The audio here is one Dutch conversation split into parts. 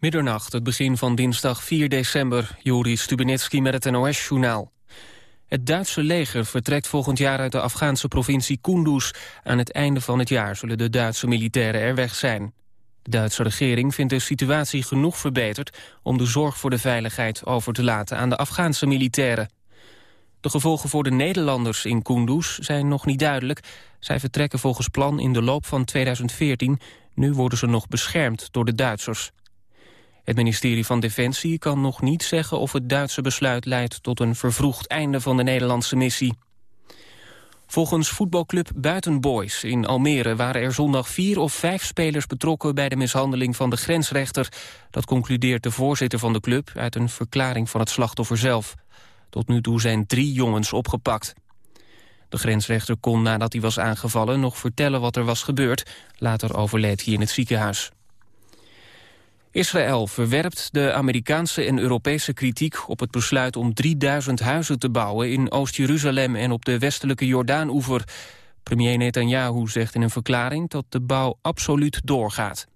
Middernacht, het begin van dinsdag 4 december. Joris Stubenitski met het NOS-journaal. Het Duitse leger vertrekt volgend jaar uit de Afghaanse provincie Kunduz. Aan het einde van het jaar zullen de Duitse militairen er weg zijn. De Duitse regering vindt de situatie genoeg verbeterd... om de zorg voor de veiligheid over te laten aan de Afghaanse militairen. De gevolgen voor de Nederlanders in Kunduz zijn nog niet duidelijk. Zij vertrekken volgens plan in de loop van 2014. Nu worden ze nog beschermd door de Duitsers. Het ministerie van Defensie kan nog niet zeggen of het Duitse besluit leidt tot een vervroegd einde van de Nederlandse missie. Volgens voetbalclub Buitenboys in Almere waren er zondag vier of vijf spelers betrokken bij de mishandeling van de grensrechter. Dat concludeert de voorzitter van de club uit een verklaring van het slachtoffer zelf. Tot nu toe zijn drie jongens opgepakt. De grensrechter kon nadat hij was aangevallen nog vertellen wat er was gebeurd. Later overleed hij in het ziekenhuis. Israël verwerpt de Amerikaanse en Europese kritiek op het besluit om 3000 huizen te bouwen in Oost-Jeruzalem en op de westelijke Jordaan-oever. Premier Netanyahu zegt in een verklaring dat de bouw absoluut doorgaat.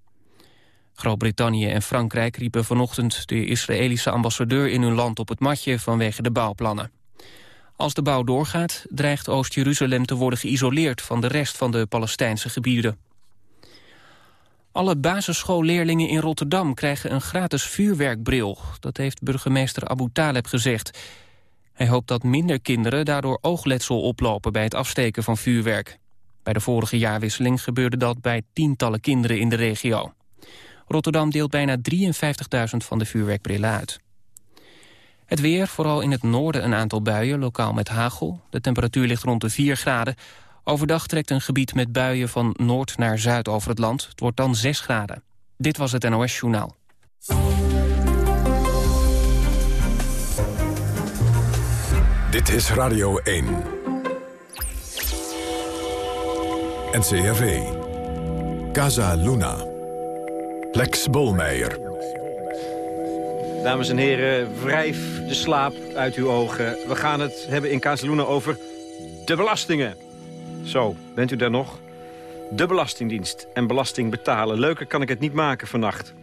Groot-Brittannië en Frankrijk riepen vanochtend de Israëlische ambassadeur in hun land op het matje vanwege de bouwplannen. Als de bouw doorgaat, dreigt Oost-Jeruzalem te worden geïsoleerd van de rest van de Palestijnse gebieden. Alle basisschoolleerlingen in Rotterdam krijgen een gratis vuurwerkbril. Dat heeft burgemeester Abu Taleb gezegd. Hij hoopt dat minder kinderen daardoor oogletsel oplopen bij het afsteken van vuurwerk. Bij de vorige jaarwisseling gebeurde dat bij tientallen kinderen in de regio. Rotterdam deelt bijna 53.000 van de vuurwerkbrillen uit. Het weer, vooral in het noorden een aantal buien, lokaal met hagel. De temperatuur ligt rond de 4 graden. Overdag trekt een gebied met buien van noord naar zuid over het land. Het wordt dan 6 graden. Dit was het NOS Journaal. Dit is Radio 1. NCRV. Casa Luna. Lex Bolmeijer. Dames en heren, wrijf de slaap uit uw ogen. We gaan het hebben in Casaluna over de belastingen. Zo, bent u daar nog? De Belastingdienst en belasting betalen. Leuker kan ik het niet maken vannacht.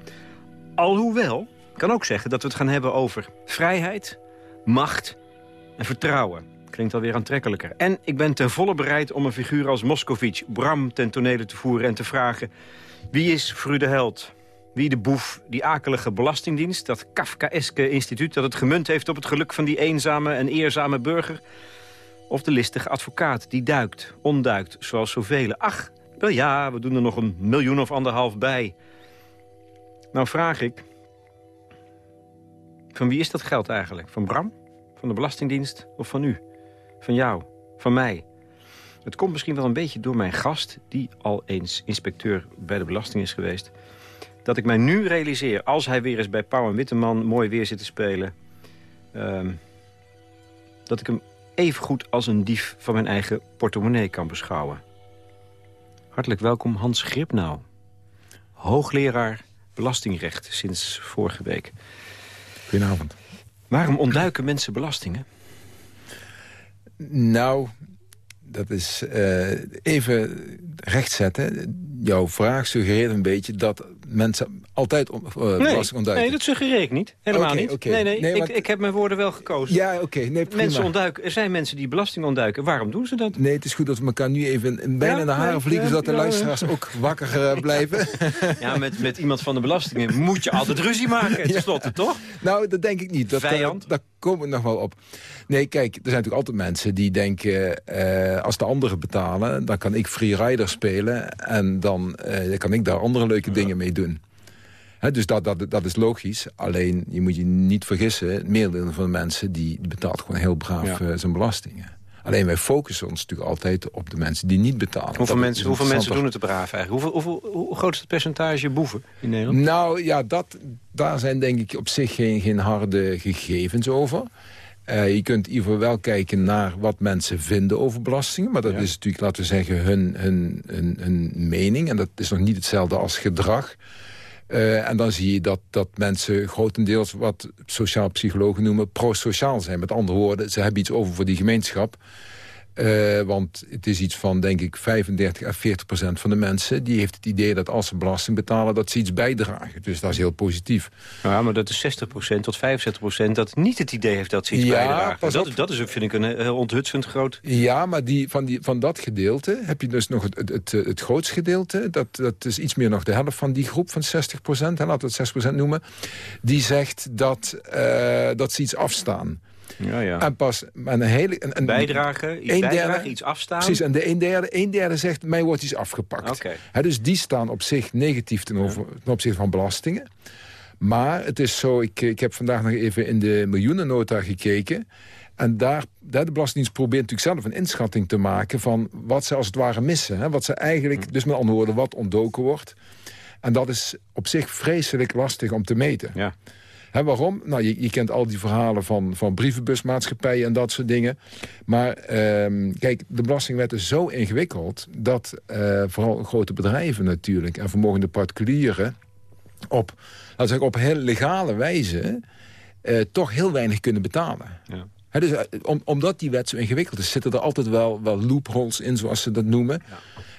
Alhoewel, kan ook zeggen dat we het gaan hebben over vrijheid, macht en vertrouwen. Klinkt alweer aantrekkelijker. En ik ben ten volle bereid om een figuur als Moscovic, Bram, ten tonele te voeren en te vragen... wie is Fru de Held? Wie de boef, die akelige belastingdienst, dat Kafkaeske instituut... dat het gemunt heeft op het geluk van die eenzame en eerzame burger... Of de listige advocaat die duikt, onduikt, zoals zoveel. Ach, wel ja, we doen er nog een miljoen of anderhalf bij. Nou vraag ik... Van wie is dat geld eigenlijk? Van Bram? Van de Belastingdienst? Of van u? Van jou? Van mij? Het komt misschien wel een beetje door mijn gast... die al eens inspecteur bij de Belasting is geweest... dat ik mij nu realiseer, als hij weer eens bij Pauw en Witteman... mooi weer zit te spelen... Um, dat ik hem even goed als een dief van mijn eigen portemonnee kan beschouwen. Hartelijk welkom Hans Gripnau, hoogleraar belastingrecht sinds vorige week. Goedenavond. Waarom ontduiken mensen belastingen? Nou, dat is uh, even rechtzetten. Jouw vraag suggereert een beetje dat mensen altijd uh, nee, belasting ontduiken. Nee, dat suggereer ik niet. Helemaal okay, niet. Okay. Nee, nee, nee ik, ik, heb mijn woorden wel gekozen. Ja, oké. Okay, nee, prima. Mensen ontduiken. Er zijn mensen die belasting ontduiken. Waarom doen ze dat? Nee, het is goed dat we elkaar nu even bijna ja, de haren nee, vliegen... Zodat de luisteraars ook wakker uh, blijven. Ja, met, met iemand van de belastingen moet je altijd ruzie maken. Ten slotte, toch? Nou, dat denk ik niet. Dat, Vijand? daar komen we nog wel op. Nee, kijk, er zijn natuurlijk altijd mensen die denken... Als de anderen betalen, dan kan ik free rider spelen... en dan kan ik daar andere leuke dingen mee doen. He, dus dat, dat, dat is logisch. Alleen, je moet je niet vergissen... het merendeel van de mensen die betaalt gewoon heel braaf ja. uh, zijn belastingen. Alleen wij focussen ons natuurlijk altijd op de mensen die niet betalen. Hoeveel, mensen, hoeveel mensen doen het te braaf eigenlijk? Hoeveel, hoeveel, hoe groot is het percentage boeven in Nederland? Nou ja, dat, daar zijn denk ik op zich geen, geen harde gegevens over. Uh, je kunt in ieder geval wel kijken naar wat mensen vinden over belastingen. Maar dat ja. is natuurlijk, laten we zeggen, hun, hun, hun, hun, mening. En dat is nog niet hetzelfde als gedrag. Uh, en dan zie je dat, dat mensen grotendeels wat sociaal psychologen noemen pro-sociaal zijn. Met andere woorden, ze hebben iets over voor die gemeenschap. Uh, want het is iets van, denk ik, 35 à 40 procent van de mensen... die heeft het idee dat als ze belasting betalen, dat ze iets bijdragen. Dus dat is heel positief. Ja, maar dat is 60 procent tot 65 procent dat niet het idee heeft dat ze iets ja, bijdragen. Dat, dat is, vind ik, een heel onthutsend groot... Ja, maar die, van, die, van dat gedeelte heb je dus nog het, het, het, het grootste gedeelte. Dat, dat is iets meer nog de helft van die groep van 60 procent. Laten we het 6 procent noemen. Die zegt dat, uh, dat ze iets afstaan. Ja, ja. En pas een hele... Een, een bijdragen, iets, bijdragen, iets afstaan. Precies, en de een derde, een derde zegt, mij wordt iets afgepakt. Okay. dus die staan op zich negatief ten, over, ten opzichte van belastingen. Maar het is zo, ik, ik heb vandaag nog even in de miljoenennota gekeken... En daar, daar de Belastingdienst probeert natuurlijk zelf een inschatting te maken... van wat ze als het ware missen. Hè? Wat ze eigenlijk, hm. dus met andere woorden, wat ontdoken wordt. En dat is op zich vreselijk lastig om te meten. Ja waarom? Nou, je, je, kent al die verhalen van, van brievenbusmaatschappijen en dat soort dingen. Maar ehm, kijk, de belastingwet is zo ingewikkeld... dat uh, vooral grote bedrijven natuurlijk en vermogende particulieren... op, laten zeggen, op heel legale wijze uh, toch heel weinig kunnen betalen. Ja. dus, eh, om, omdat die wet zo ingewikkeld is, zitten er altijd wel, wel loopholes in, zoals ze dat noemen.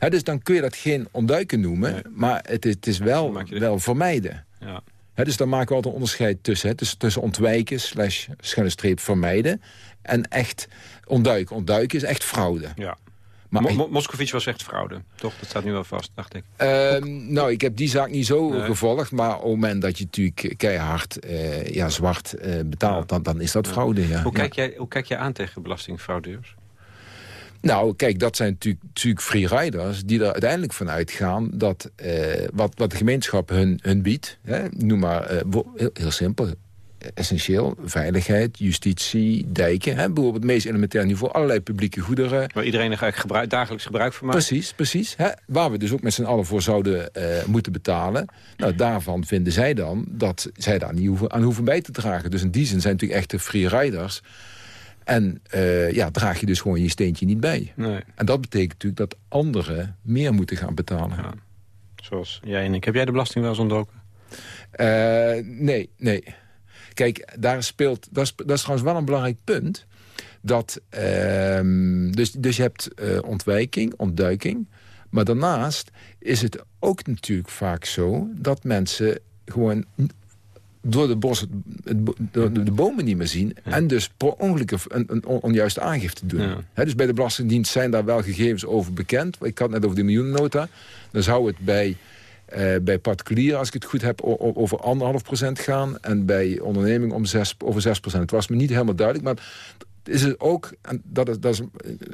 Ja. dus dan kun je dat geen ontduiken noemen, maar het, het is wel, wel vermijden. Ja dus daar maken we altijd een onderscheid tussen. tussen, tussen ontwijken, slash schuine streep vermijden... en echt ontduiken. Ontduiken is echt fraude. Ja. Maar Mo Moscovici was echt fraude, toch? Dat staat nu wel vast, dacht ik. Ehm, nou, ik heb die zaak niet zo gevolgd. Maar op het moment dat je natuurlijk keihard uh, ja, zwart uh, betaalt... Dan, dan is dat fraude, ja. Hoe, kijk jij, hoe kijk jij aan tegen belastingfraudeurs? Nou, kijk, dat zijn natuurlijk, natuurlijk freeriders die er uiteindelijk van uitgaan... dat eh, wat, wat de gemeenschap hun, hun biedt, hè, noem maar eh, heel, heel, simpel... essentieel, veiligheid, justitie, dijken... Hè, bijvoorbeeld het meest elementair niveau, allerlei publieke goederen. Waar iedereen er eigenlijk gebruik, dagelijks gebruik van maakt. Precies, precies. Hè, waar we dus ook met z'n allen voor zouden uh, moeten betalen. Nou, daarvan vinden zij dan dat zij daar niet hoeven, aan hoeven bij te dragen. Dus in die zin zijn natuurlijk echte freeriders... En uh, ja, draag je dus gewoon je steentje niet bij. Nee. En dat betekent natuurlijk dat anderen meer moeten gaan betalen. Ja. Zoals jij en ik. Heb jij de belasting wel eens ontdoken? Uh, nee, nee. Kijk, daar speelt, dat is, dat is trouwens wel een belangrijk punt. Dat, uh, dus, dus je hebt uh, ontwijking, ontduiking. Maar daarnaast is het ook natuurlijk vaak zo... dat mensen gewoon door de, bos, de, de, bomen niet meer zien... en dus per ongeluk een, een onjuiste aangifte doen. dus bij de Belastingdienst zijn daar wel gegevens over bekend. Ik had het net over de miljoenennota. Dan zou het bij, uh, bij particulier, als ik het goed heb, over anderhalf procent gaan... en bij onderneming om zes, over 6 procent. Het was me niet helemaal duidelijk, maar is het ook, en dat is, dat is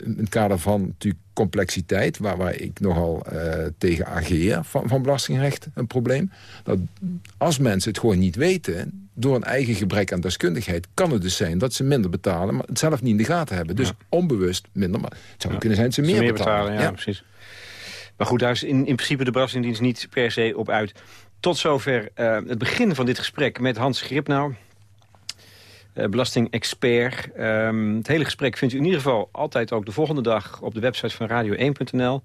in het kader van natuurlijk complexiteit... waar, waar ik nogal uh, tegen ageer van, van belastingrecht een probleem... dat als mensen het gewoon niet weten... door een eigen gebrek aan deskundigheid... kan het dus zijn dat ze minder betalen... maar het zelf niet in de gaten hebben. Dus onbewust minder, maar het zou kunnen zijn dat ze meer, betalen. ja, precies. Maar goed, daar is in, in principe de Belastingdienst niet per se op uit. Tot zover uh, het begin van dit gesprek met Hans Gripnau... Eh, belastingexpert. Um, het hele gesprek vindt u in ieder geval altijd ook de volgende dag op de website van radio1.nl.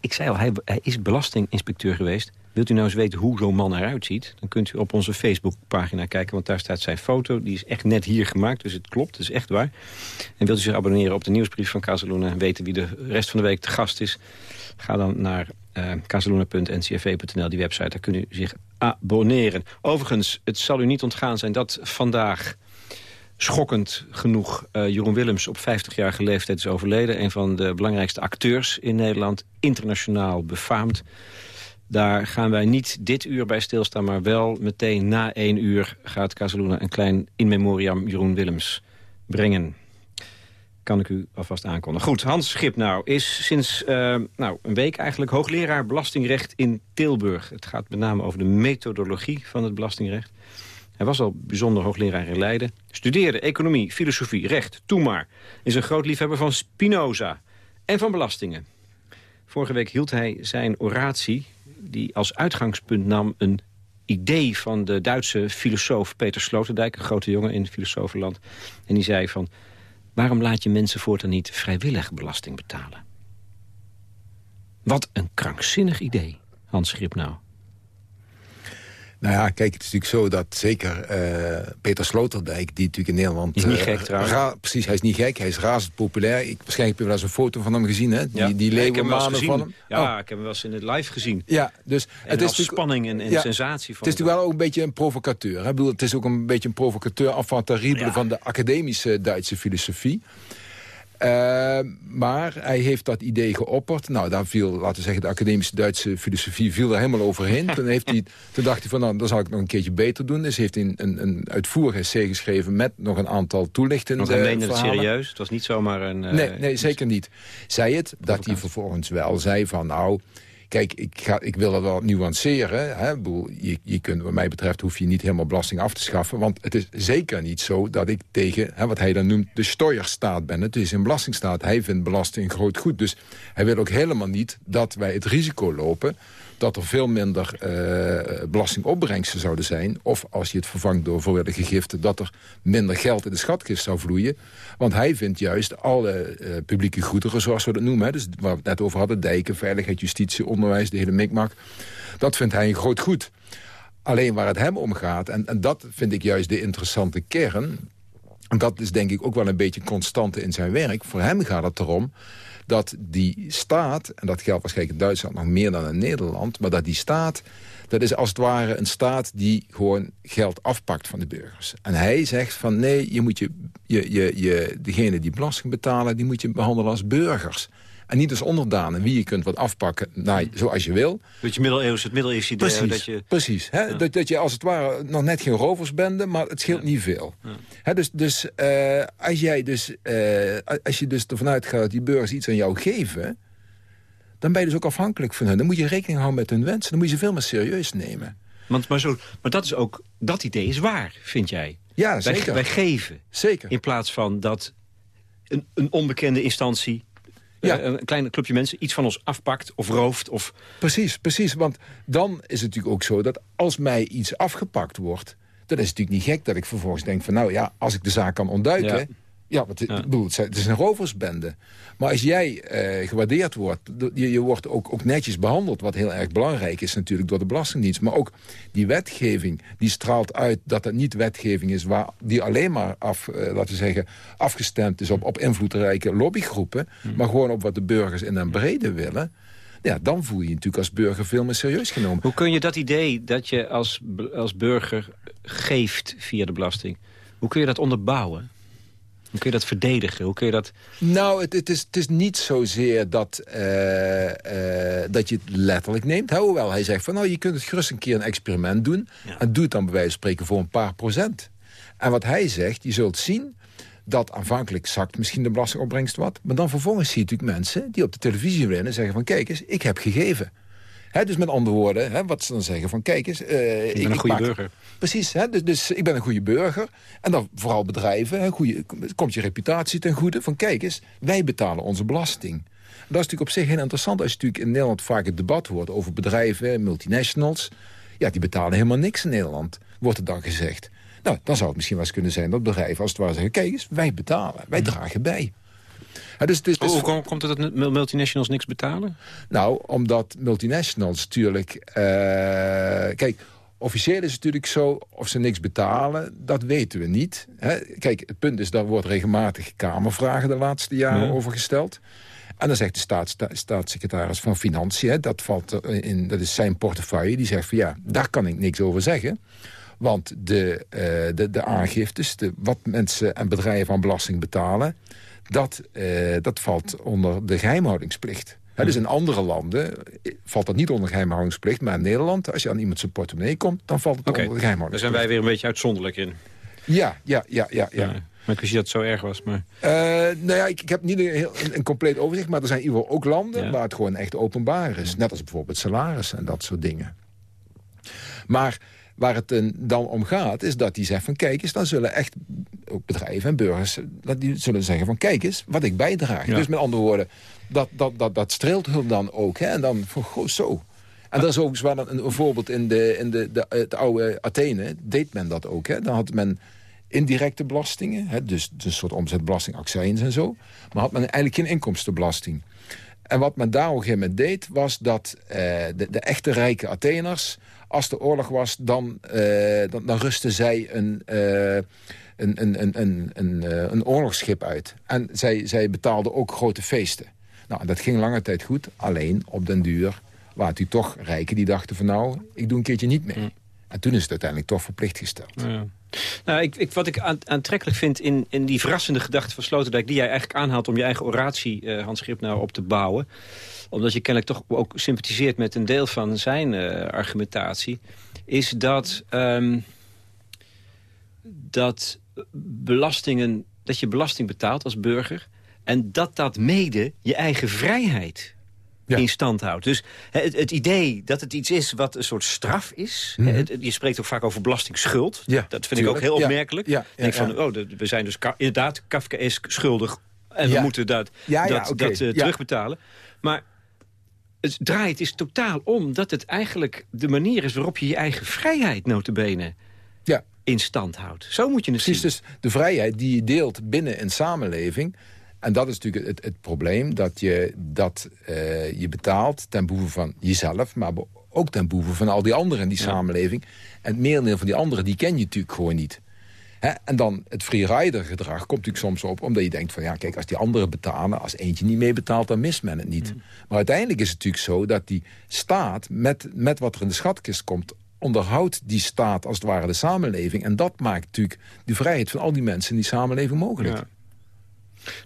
Ik zei al, hij, hij, is belastinginspecteur geweest. Wilt u nou eens weten hoe zo'n man eruit ziet? Dan kunt u op onze Facebookpagina kijken, want daar staat zijn foto. Die is echt net hier gemaakt, dus het klopt, het is echt waar. En wilt u zich abonneren op de nieuwsbrief van Casaluna... en weten wie de rest van de week te gast is... ga dan naar uh, eh, casaluna.ncrv.nl, die website. Daar kunt u zich abonneren. Overigens, het zal u niet ontgaan zijn dat vandaag schokkend genoeg uh, Jeroen Willems op 50-jarige leeftijd is overleden. Een van de belangrijkste acteurs in Nederland. Internationaal befaamd. Daar gaan wij niet dit uur bij stilstaan, maar wel meteen na één uur... gaat Casaluna een klein in memoriam Jeroen Willems brengen. Kan ik u alvast aankondigen. Goed, Hans Schip nou is sinds uh, nou, een week eigenlijk hoogleraar belastingrecht in Tilburg. Het gaat met name over de methodologie van het belastingrecht. Hij was al bijzonder hoogleraar in Leiden. Studeerde economie, filosofie, recht, toen maar. Is een groot liefhebber van Spinoza en van belastingen. Vorige week hield hij zijn oratie, die als uitgangspunt nam een idee van de Duitse filosoof Peter Sloterdijk, een grote jongen in filosofenland. En die zei van, waarom laat je mensen voortaan niet vrijwillig belasting betalen? Wat een krankzinnig idee, Hans Grip nou. Nou ja, kijk, het is natuurlijk zo dat zeker uh, Peter Sloterdijk... die natuurlijk in Nederland... Is niet gek trouwens. precies, hij is niet gek. Hij is razend populair. Ik, waarschijnlijk heb je wel eens een foto van hem gezien, hè? Die, ja. die leeuwenmanen van hem. Ja, oh. ik heb hem wel eens in het live gezien. Ja, dus... En het is spanning en, en ja, sensatie van Het is natuurlijk wel ook een beetje een provocateur. Hè? Ik bedoel, het is ook een beetje een provocateur... avant terrible ja. van de academische Duitse filosofie. Uh, maar hij heeft dat idee geopperd. Nou, daar viel, laten we zeggen, de academische Duitse filosofie viel er helemaal overheen. toen, heeft hij, toen dacht hij van, nou, dan zal ik het nog een keertje beter doen. Dus heeft hij een, een, een uitvoerig essay geschreven met nog een aantal toelichtende Want hij meende het serieus? Het was niet zomaar een... Nee, nee, zeker niet. Zei het, dat hij vervolgens wel zei van, nou... Kijk, ik, ga, ik wil dat wel nuanceren. Hè? Je, je kunt, wat mij betreft hoef je niet helemaal belasting af te schaffen. Want het is zeker niet zo dat ik tegen hè, wat hij dan noemt de steuerstaat ben. Het is een belastingstaat. Hij vindt belasting een groot goed. Dus hij wil ook helemaal niet dat wij het risico lopen dat er veel minder uh, belastingopbrengsten zouden zijn. Of als je het vervangt door voorwaardige giften... dat er minder geld in de schatkist zou vloeien. Want hij vindt juist alle uh, publieke goederen, zoals we dat noemen... Hè, dus waar we het net over hadden, dijken, veiligheid, justitie, onderwijs... de hele mikmak, dat vindt hij een groot goed. Alleen waar het hem om gaat, en, en dat vind ik juist de interessante kern... en dat is denk ik ook wel een beetje constante in zijn werk... voor hem gaat het erom dat die staat, en dat geldt waarschijnlijk in Duitsland nog meer dan in Nederland... maar dat die staat, dat is als het ware een staat die gewoon geld afpakt van de burgers. En hij zegt van nee, je moet je, je, je, je, degene die belasting betalen... die moet je behandelen als burgers. En niet als onderdanen, wie je kunt wat afpakken nou, zoals je wil. Dat je middeleeuws, het middeleeuws idee. Precies, dat je, precies hè? Ja. Dat, dat je als het ware nog net geen roversbende, maar het scheelt ja. niet veel. Ja. Hè, dus dus uh, als, jij dus, uh, als je dus ervan uitgaat dat die burgers iets aan jou geven... dan ben je dus ook afhankelijk van hen. Dan moet je rekening houden met hun wensen. Dan moet je ze veel meer serieus nemen. Want, maar, zo, maar dat is ook, dat idee is waar, vind jij? Ja, zeker. Wij, wij geven. Zeker. In plaats van dat een, een onbekende instantie ja. een klein clubje mensen iets van ons afpakt of rooft. Of... Precies, precies. Want dan is het natuurlijk ook zo dat als mij iets afgepakt wordt... dan is het natuurlijk niet gek dat ik vervolgens denk van... nou ja, als ik de zaak kan ontduiken... Ja. Ja, want het, ja. bedoel, het is een roversbende. Maar als jij uh, gewaardeerd wordt, je, je wordt ook, ook netjes behandeld... wat heel erg belangrijk is natuurlijk door de Belastingdienst. Maar ook die wetgeving, die straalt uit dat het niet wetgeving is... Waar, die alleen maar af, uh, laten we zeggen, afgestemd is op, op invloedrijke lobbygroepen... Hmm. maar gewoon op wat de burgers in den brede willen... Ja, dan voel je je natuurlijk als burger veel meer serieus genomen. Hoe kun je dat idee dat je als, als burger geeft via de belasting... hoe kun je dat onderbouwen? Hoe kun je dat verdedigen? Hoe kun je dat... Nou, het, het, is, het is niet zozeer dat, uh, uh, dat je het letterlijk neemt. Hoewel hij zegt van nou, je kunt het gerust een keer een experiment doen. Ja. En doe het dan bij wijze van spreken voor een paar procent. En wat hij zegt, je zult zien dat aanvankelijk zakt misschien de belastingopbrengst wat. Maar dan vervolgens zie je natuurlijk mensen die op de televisie willen en zeggen van kijk eens, ik heb gegeven. He, dus met andere woorden, he, wat ze dan zeggen van kijk eens... Uh, ik ben ik, een goede burger. Precies, he, dus, dus, ik ben een goede burger. En dan vooral bedrijven, goede, komt je reputatie ten goede. Van kijk eens, wij betalen onze belasting. Dat is natuurlijk op zich heel interessant als je natuurlijk in Nederland vaak het debat hoort over bedrijven, multinationals. Ja, die betalen helemaal niks in Nederland, wordt er dan gezegd. Nou, dan zou het misschien wel eens kunnen zijn dat bedrijven als het ware zeggen... kijk eens, wij betalen, wij dragen bij. Ja, dus, dus, dus... Hoe komt, het dat multinationals niks betalen? Nou, omdat multinationals natuurlijk... Uh, kijk, officieel is het natuurlijk zo, of ze niks betalen, dat weten we niet. Hè? Kijk, het punt is, daar wordt regelmatig Kamervragen de laatste jaren ja. over gesteld. En dan zegt de staats, staatssecretaris van Financiën, dat, valt in, dat is zijn portefeuille, die zegt van ja, daar kan ik niks over zeggen. Want de, uh, de, de aangiftes, de, wat mensen en bedrijven aan belasting betalen dat, uh, dat valt onder de geheimhoudingsplicht. He, dus in andere landen valt dat niet onder geheimhoudingsplicht. Maar in Nederland, als je aan iemand zijn portemonnee komt... dan valt het okay. onder de geheimhoudingsplicht. Daar zijn wij weer een beetje uitzonderlijk in. Ja, ja, ja, ja. ja. ja. Maar ik wist niet dat het zo erg was. Maar... Uh, nou ja, ik, ik heb niet een, heel, een, een, compleet overzicht. Maar er zijn in ieder geval ook landen ja. waar het gewoon echt openbaar is. Net als bijvoorbeeld salaris en dat soort dingen. Maar waar het dan om gaat, is dat die zegt van... kijk eens, dan zullen echt ook bedrijven en burgers... Dat die zullen zeggen van kijk eens, wat ik bijdraag. Ja. Dus met andere woorden, dat, dat, dat, dat streelt hun dan ook. Hè? En dan van, goh, zo. En dat is ook wel een, een voorbeeld in, de, in de, de, het oude Athene. Deed men dat ook. Hè? Dan had men indirecte belastingen. Hè? Dus, dus een soort omzetbelasting, accijns en zo. Maar had men eigenlijk geen inkomstenbelasting. En wat men daar op een gegeven moment deed... was dat eh, de, de echte rijke Atheners als de oorlog was, dan, dan, dan rustte zij een, een, een, een, een, een, een oorlogsschip uit. En zij, zij betaalde ook grote feesten. Nou, dat ging lange tijd goed. Alleen op den duur waren u toch rijken die dachten van nou, ik doe een keertje niet mee. En toen is het uiteindelijk toch verplicht gesteld. Ja. Nou, ik, ik, wat ik aantrekkelijk vind in, in die verrassende gedachte van Sloterdijk... die jij eigenlijk aanhaalt om je eigen oratie, uh, Hans nou op te bouwen... omdat je kennelijk toch ook sympathiseert met een deel van zijn uh, argumentatie... is dat, um, dat, belastingen, dat je belasting betaalt als burger... en dat dat mede je eigen vrijheid in stand houdt. Dus het, het, idee dat het iets is wat een soort straf is... Mhm. je spreekt ook vaak over belastingsschuld. Ja, dat vind ik ook heel opmerkelijk. Ja, denk van, oh, we zijn dus inderdaad Kafkaesk schuldig... en we moeten dat, dat, dat uh, terugbetalen. Maar het draait is totaal om dat het eigenlijk de manier is... waarop je je eigen vrijheid notabene ja. in stand houdt. Zo moet je het Precies, dus de vrijheid die je deelt binnen een samenleving... En dat is natuurlijk het, het probleem, dat je dat uh, je betaalt ten behoeve van jezelf... maar ook ten behoeve van al die anderen in die samenleving. En het merendeel van die anderen, die ken je natuurlijk gewoon niet. En dan het freerider gedrag komt natuurlijk soms op... omdat je denkt van, ja, kijk, als die anderen betalen... als eentje niet mee betaalt, dan mist men het niet. Mm. Maar uiteindelijk is het natuurlijk zo dat die staat... Met, met wat er in de schatkist komt onderhoudt die staat als het ware de samenleving. En dat maakt natuurlijk de vrijheid van al die mensen in die samenleving mogelijk. Ja.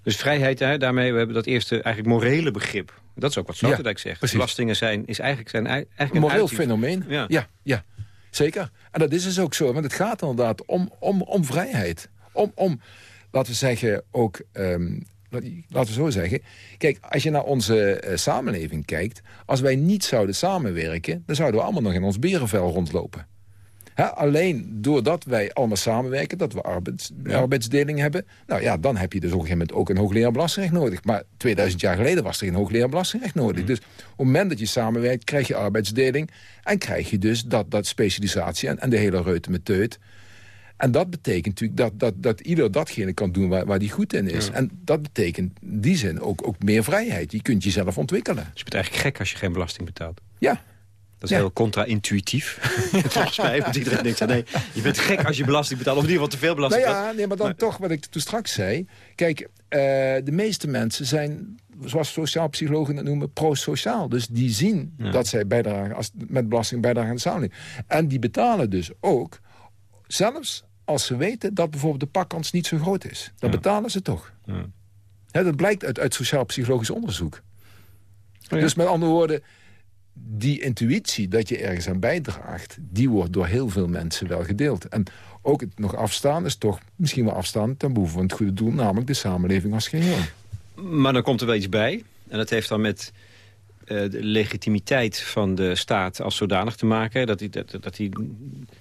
Dus vrijheid, hè, daarmee we hebben dat eerste eigenlijk morele begrip. Dat is ook wat Sloterdijk ja, zegt. Precies. Belastingen zijn, is eigenlijk, zijn eigenlijk een moreel fenomeen. Ja. ja. Ja, zeker. En dat is dus ook zo. Want het gaat inderdaad om, om, om vrijheid. Om, om, laten we zeggen, ook... Um, laten we zo zeggen. Kijk, als je naar onze uh, samenleving kijkt... als wij niet zouden samenwerken... dan zouden we allemaal nog in ons berenvel rondlopen alleen doordat wij allemaal samenwerken, dat we arbeids, arbeidsdeling hebben... nou ja, dan heb je dus op een gegeven moment ook een hoogleraar belastingrecht nodig. Maar 2000 jaar geleden was er geen hoogleraar belastingrecht nodig. Mm. Dus op het moment dat je samenwerkt, krijg je arbeidsdeling... en krijg je dus dat, dat specialisatie en, en de hele reute met teut... En dat betekent natuurlijk dat, dat, dat ieder datgene kan doen waar, waar die goed in is. En dat betekent in die zin ook, ook meer vrijheid. Je kunt jezelf ontwikkelen. Dus je bent eigenlijk gek als je geen belasting betaalt. Ja, dat is heel contra-intuïtief. Volgens mij, want iedereen denkt, nee, je bent gek als je belasting betaalt. Of in ieder geval te veel belasting nou ja, nee, maar dan toch wat ik toen straks zei. Kijk, uh, de meeste mensen zijn, zoals sociaal psychologen dat noemen, pro-sociaal. Dus die zien dat zij bijdragen als, met belasting bijdragen aan de samenleving. En die betalen dus ook, zelfs als ze weten dat bijvoorbeeld de pakkans niet zo groot is. Dan betalen ze toch. Ja. dat blijkt uit, uit sociaal-psychologisch onderzoek. Oh dus met andere woorden die intuïtie dat je ergens aan bijdraagt... die wordt door heel veel mensen wel gedeeld. En ook het nog afstaan is toch misschien wel afstaan... ten behoeve van het goede doel, namelijk de samenleving als geheel. Maar dan komt er wel iets bij. En dat heeft dan met uh, de legitimiteit van de staat als zodanig te maken. Dat die, dat, dat die,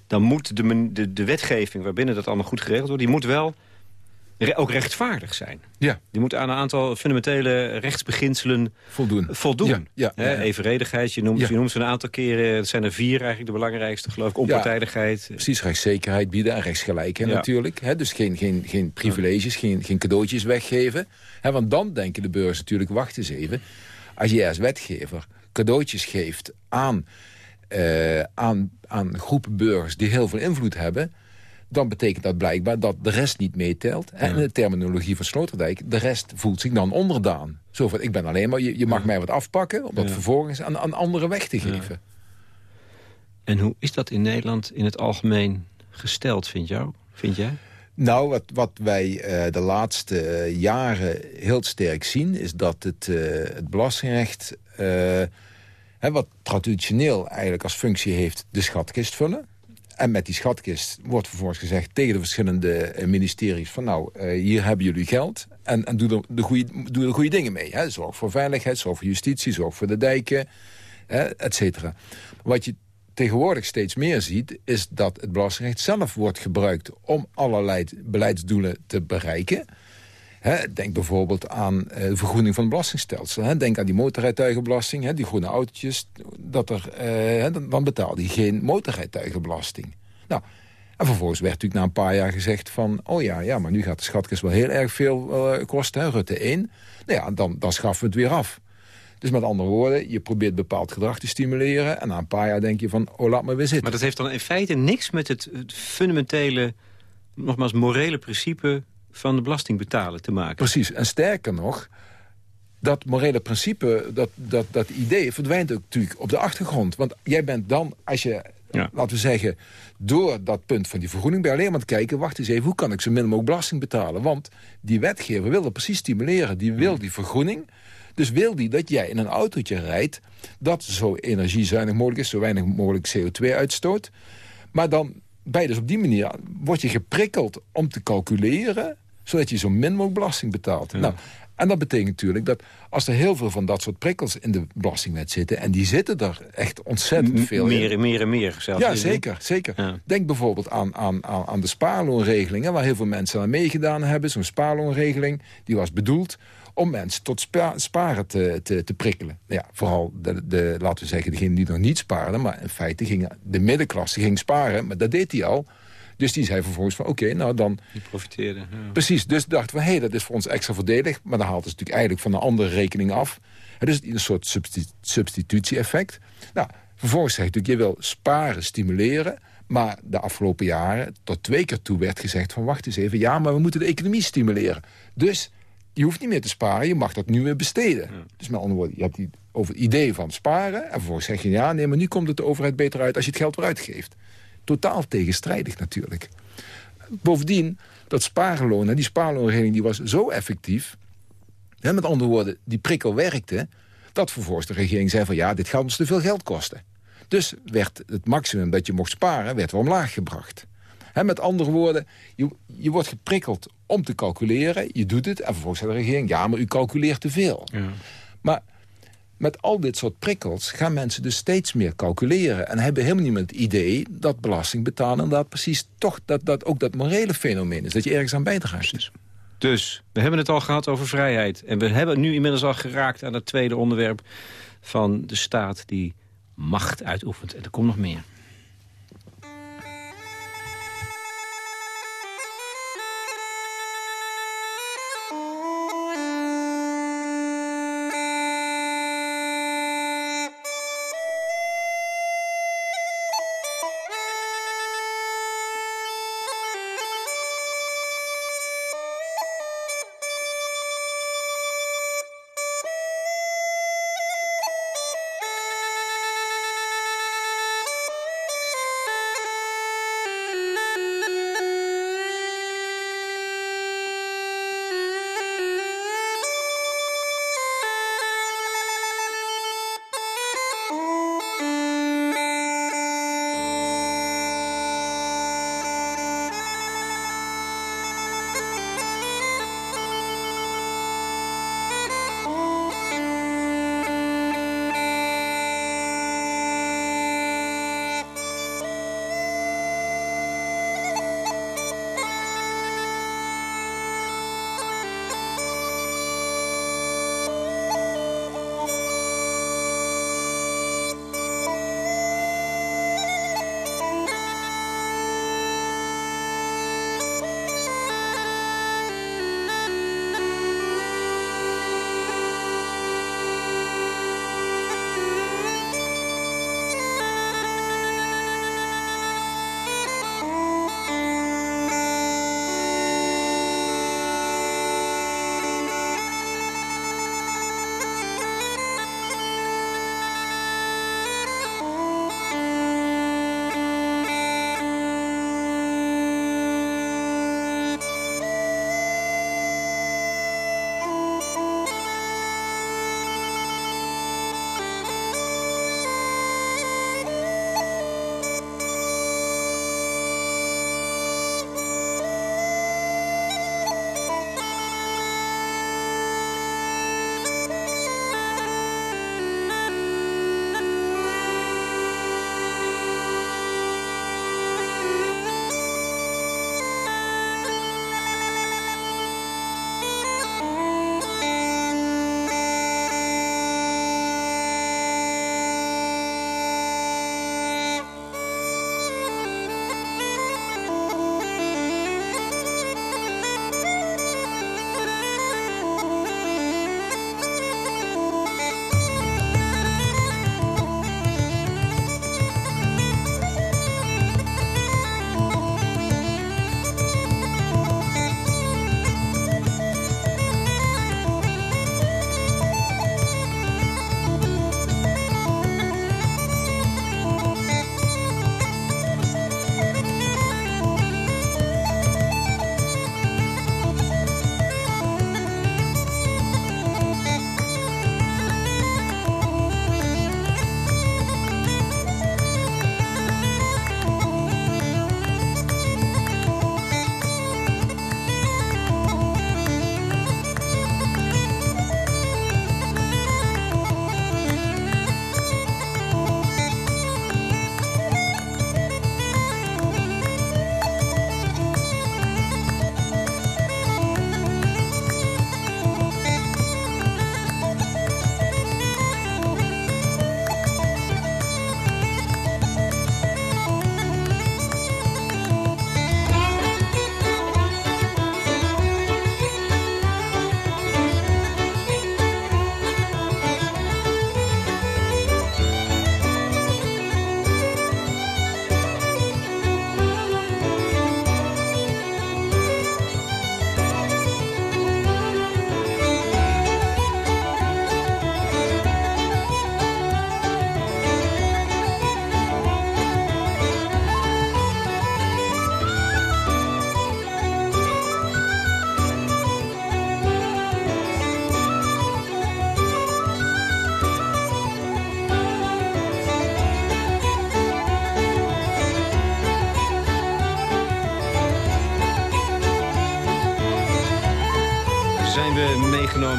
dan moet de, de, de wetgeving waarbinnen dat allemaal goed geregeld wordt... die moet wel ook rechtvaardig zijn. Ja. Die moet aan een aantal fundamentele rechtsbeginselen voldoen. voldoen. Ja, ja, Evenredigheid, je noemt, je noemt ze een aantal keren. Het zijn er vier eigenlijk de belangrijkste, geloof ik. Onpartijdigheid. precies, rechtszekerheid bieden en rechtsgelijkheid natuurlijk. dus geen, geen, geen privileges, geen, geen cadeautjes weggeven. want dan denken de burgers natuurlijk, wacht eens even. Als je als wetgever cadeautjes geeft aan, uh, aan, aan groepen burgers die heel veel invloed hebben dan betekent dat blijkbaar dat de rest niet meetelt. En in de terminologie van Sloterdijk, de rest voelt zich dan onderdaan. Zo van, ik ben alleen maar, je, je mag mij wat afpakken... om dat vervolgens aan, aan anderen weg te geven. En hoe is dat in Nederland in het algemeen gesteld, vind, jou, vind jij? Nou, wat, wat wij uh, de laatste uh, jaren heel sterk zien... is dat het, uh, het belastingrecht... Hè, wat traditioneel eigenlijk als functie heeft de schatkist vullen... En met die schatkist wordt vervolgens gezegd tegen de verschillende eh, ministeries... van nou, eh, hier hebben jullie geld en, en doe, er de goede, doe goede dingen mee. Hè. Zorg voor veiligheid, zorg voor justitie, zorg voor de dijken, hè, et cetera. Wat je tegenwoordig steeds meer ziet... is dat het belastingrecht zelf wordt gebruikt om allerlei beleidsdoelen te bereiken... denk bijvoorbeeld aan uh, de vergroening van het belastingstelsel. denk aan die motorrijtuigenbelasting, die groene autootjes. Dat er, uh, dan betaalde hij geen motorrijtuigenbelasting. Nou, en vervolgens werd natuurlijk na een paar jaar gezegd van... oh ja, ja maar nu gaat de schatkist wel heel erg veel uh, kosten, Rutte 1. Nou ja, dan, dan schaffen we het weer af. Dus met andere woorden, je probeert bepaald gedrag te stimuleren... en na een paar jaar denk je van, oh, laat me weer zitten. Maar dat heeft dan in feite niks met het fundamentele, nogmaals, morele principe van de belasting betalen te maken. Precies, en sterker nog, dat morele principe, dat, dat, dat idee verdwijnt ook natuurlijk op de achtergrond. Want jij bent dan, als je, laten we zeggen... door dat punt van die vergoeding bij alleen maar te kijken... wacht eens even, hoe kan ik zo min mogelijk belasting betalen? Want die wetgever wil dat precies stimuleren. Die wil die vergroening. Dus wil die dat jij in een autootje rijdt... dat zo energiezuinig mogelijk is, zo weinig mogelijk CO2 uitstoot. Maar dan bij dus op die manier word je geprikkeld om te calculeren zodat je zo min mogelijk belasting betaalt. Nou, en dat betekent natuurlijk dat als er heel veel van dat soort prikkels in de belastingwet zitten... en die zitten er echt ontzettend veel meer, in. Meer en meer zelfs. Ja, zeker. zeker. Denk bijvoorbeeld aan, aan, aan de spaarloonregelingen... waar heel veel mensen aan meegedaan hebben. Zo'n spaarloonregeling, die was bedoeld om mensen tot sparen te, te, te prikkelen. Ja, vooral, de, de, laten we zeggen, degenen die nog niet sparen... maar in feite ging de middenklasse ging sparen, maar dat deed hij al... Dus die zei vervolgens van oké, nou dan... Die profiteerde. Ja. Precies, dus dachten we, hé, hey, dat is voor ons extra voordelig. Maar dan haalt het natuurlijk eigenlijk van een andere rekening af. Het is een soort substitutie-effect. Nou, vervolgens zegt natuurlijk, je wil sparen, stimuleren... Maar de afgelopen jaren tot twee keer toe werd gezegd van... wacht eens even, ja, maar we moeten de economie stimuleren. Dus je hoeft niet meer te sparen, je mag dat nu weer besteden. Dus met andere woorden, je hebt die over het idee van sparen... en vervolgens zeg je, ja, nee, maar nu komt het de overheid beter uit... als je het geld weer uitgeeft totaal tegenstrijdig natuurlijk. Bovendien, dat spaarloon, die spaarloonregeling die was zo effectief... Hè, met andere woorden, die prikkel werkte... dat vervolgens de regering zei van ja, dit gaat ons te veel geld kosten. Dus werd het maximum dat je mocht sparen, werd weer omlaag gebracht. Hè, met andere woorden, je, je wordt geprikkeld om te calculeren. Je doet het en vervolgens zegt de regering... ja, maar u calculeert te veel. Ja. Maar met al dit soort prikkels gaan mensen dus steeds meer calculeren... en hebben helemaal niet meer het idee dat belasting betalen... dat precies toch dat, dat ook dat morele fenomeen is. Dat je ergens aan bijdraagt. Dus. dus, we hebben het al gehad over vrijheid. En we hebben nu inmiddels al geraakt aan het tweede onderwerp... van de staat die macht uitoefent. En er komt nog meer.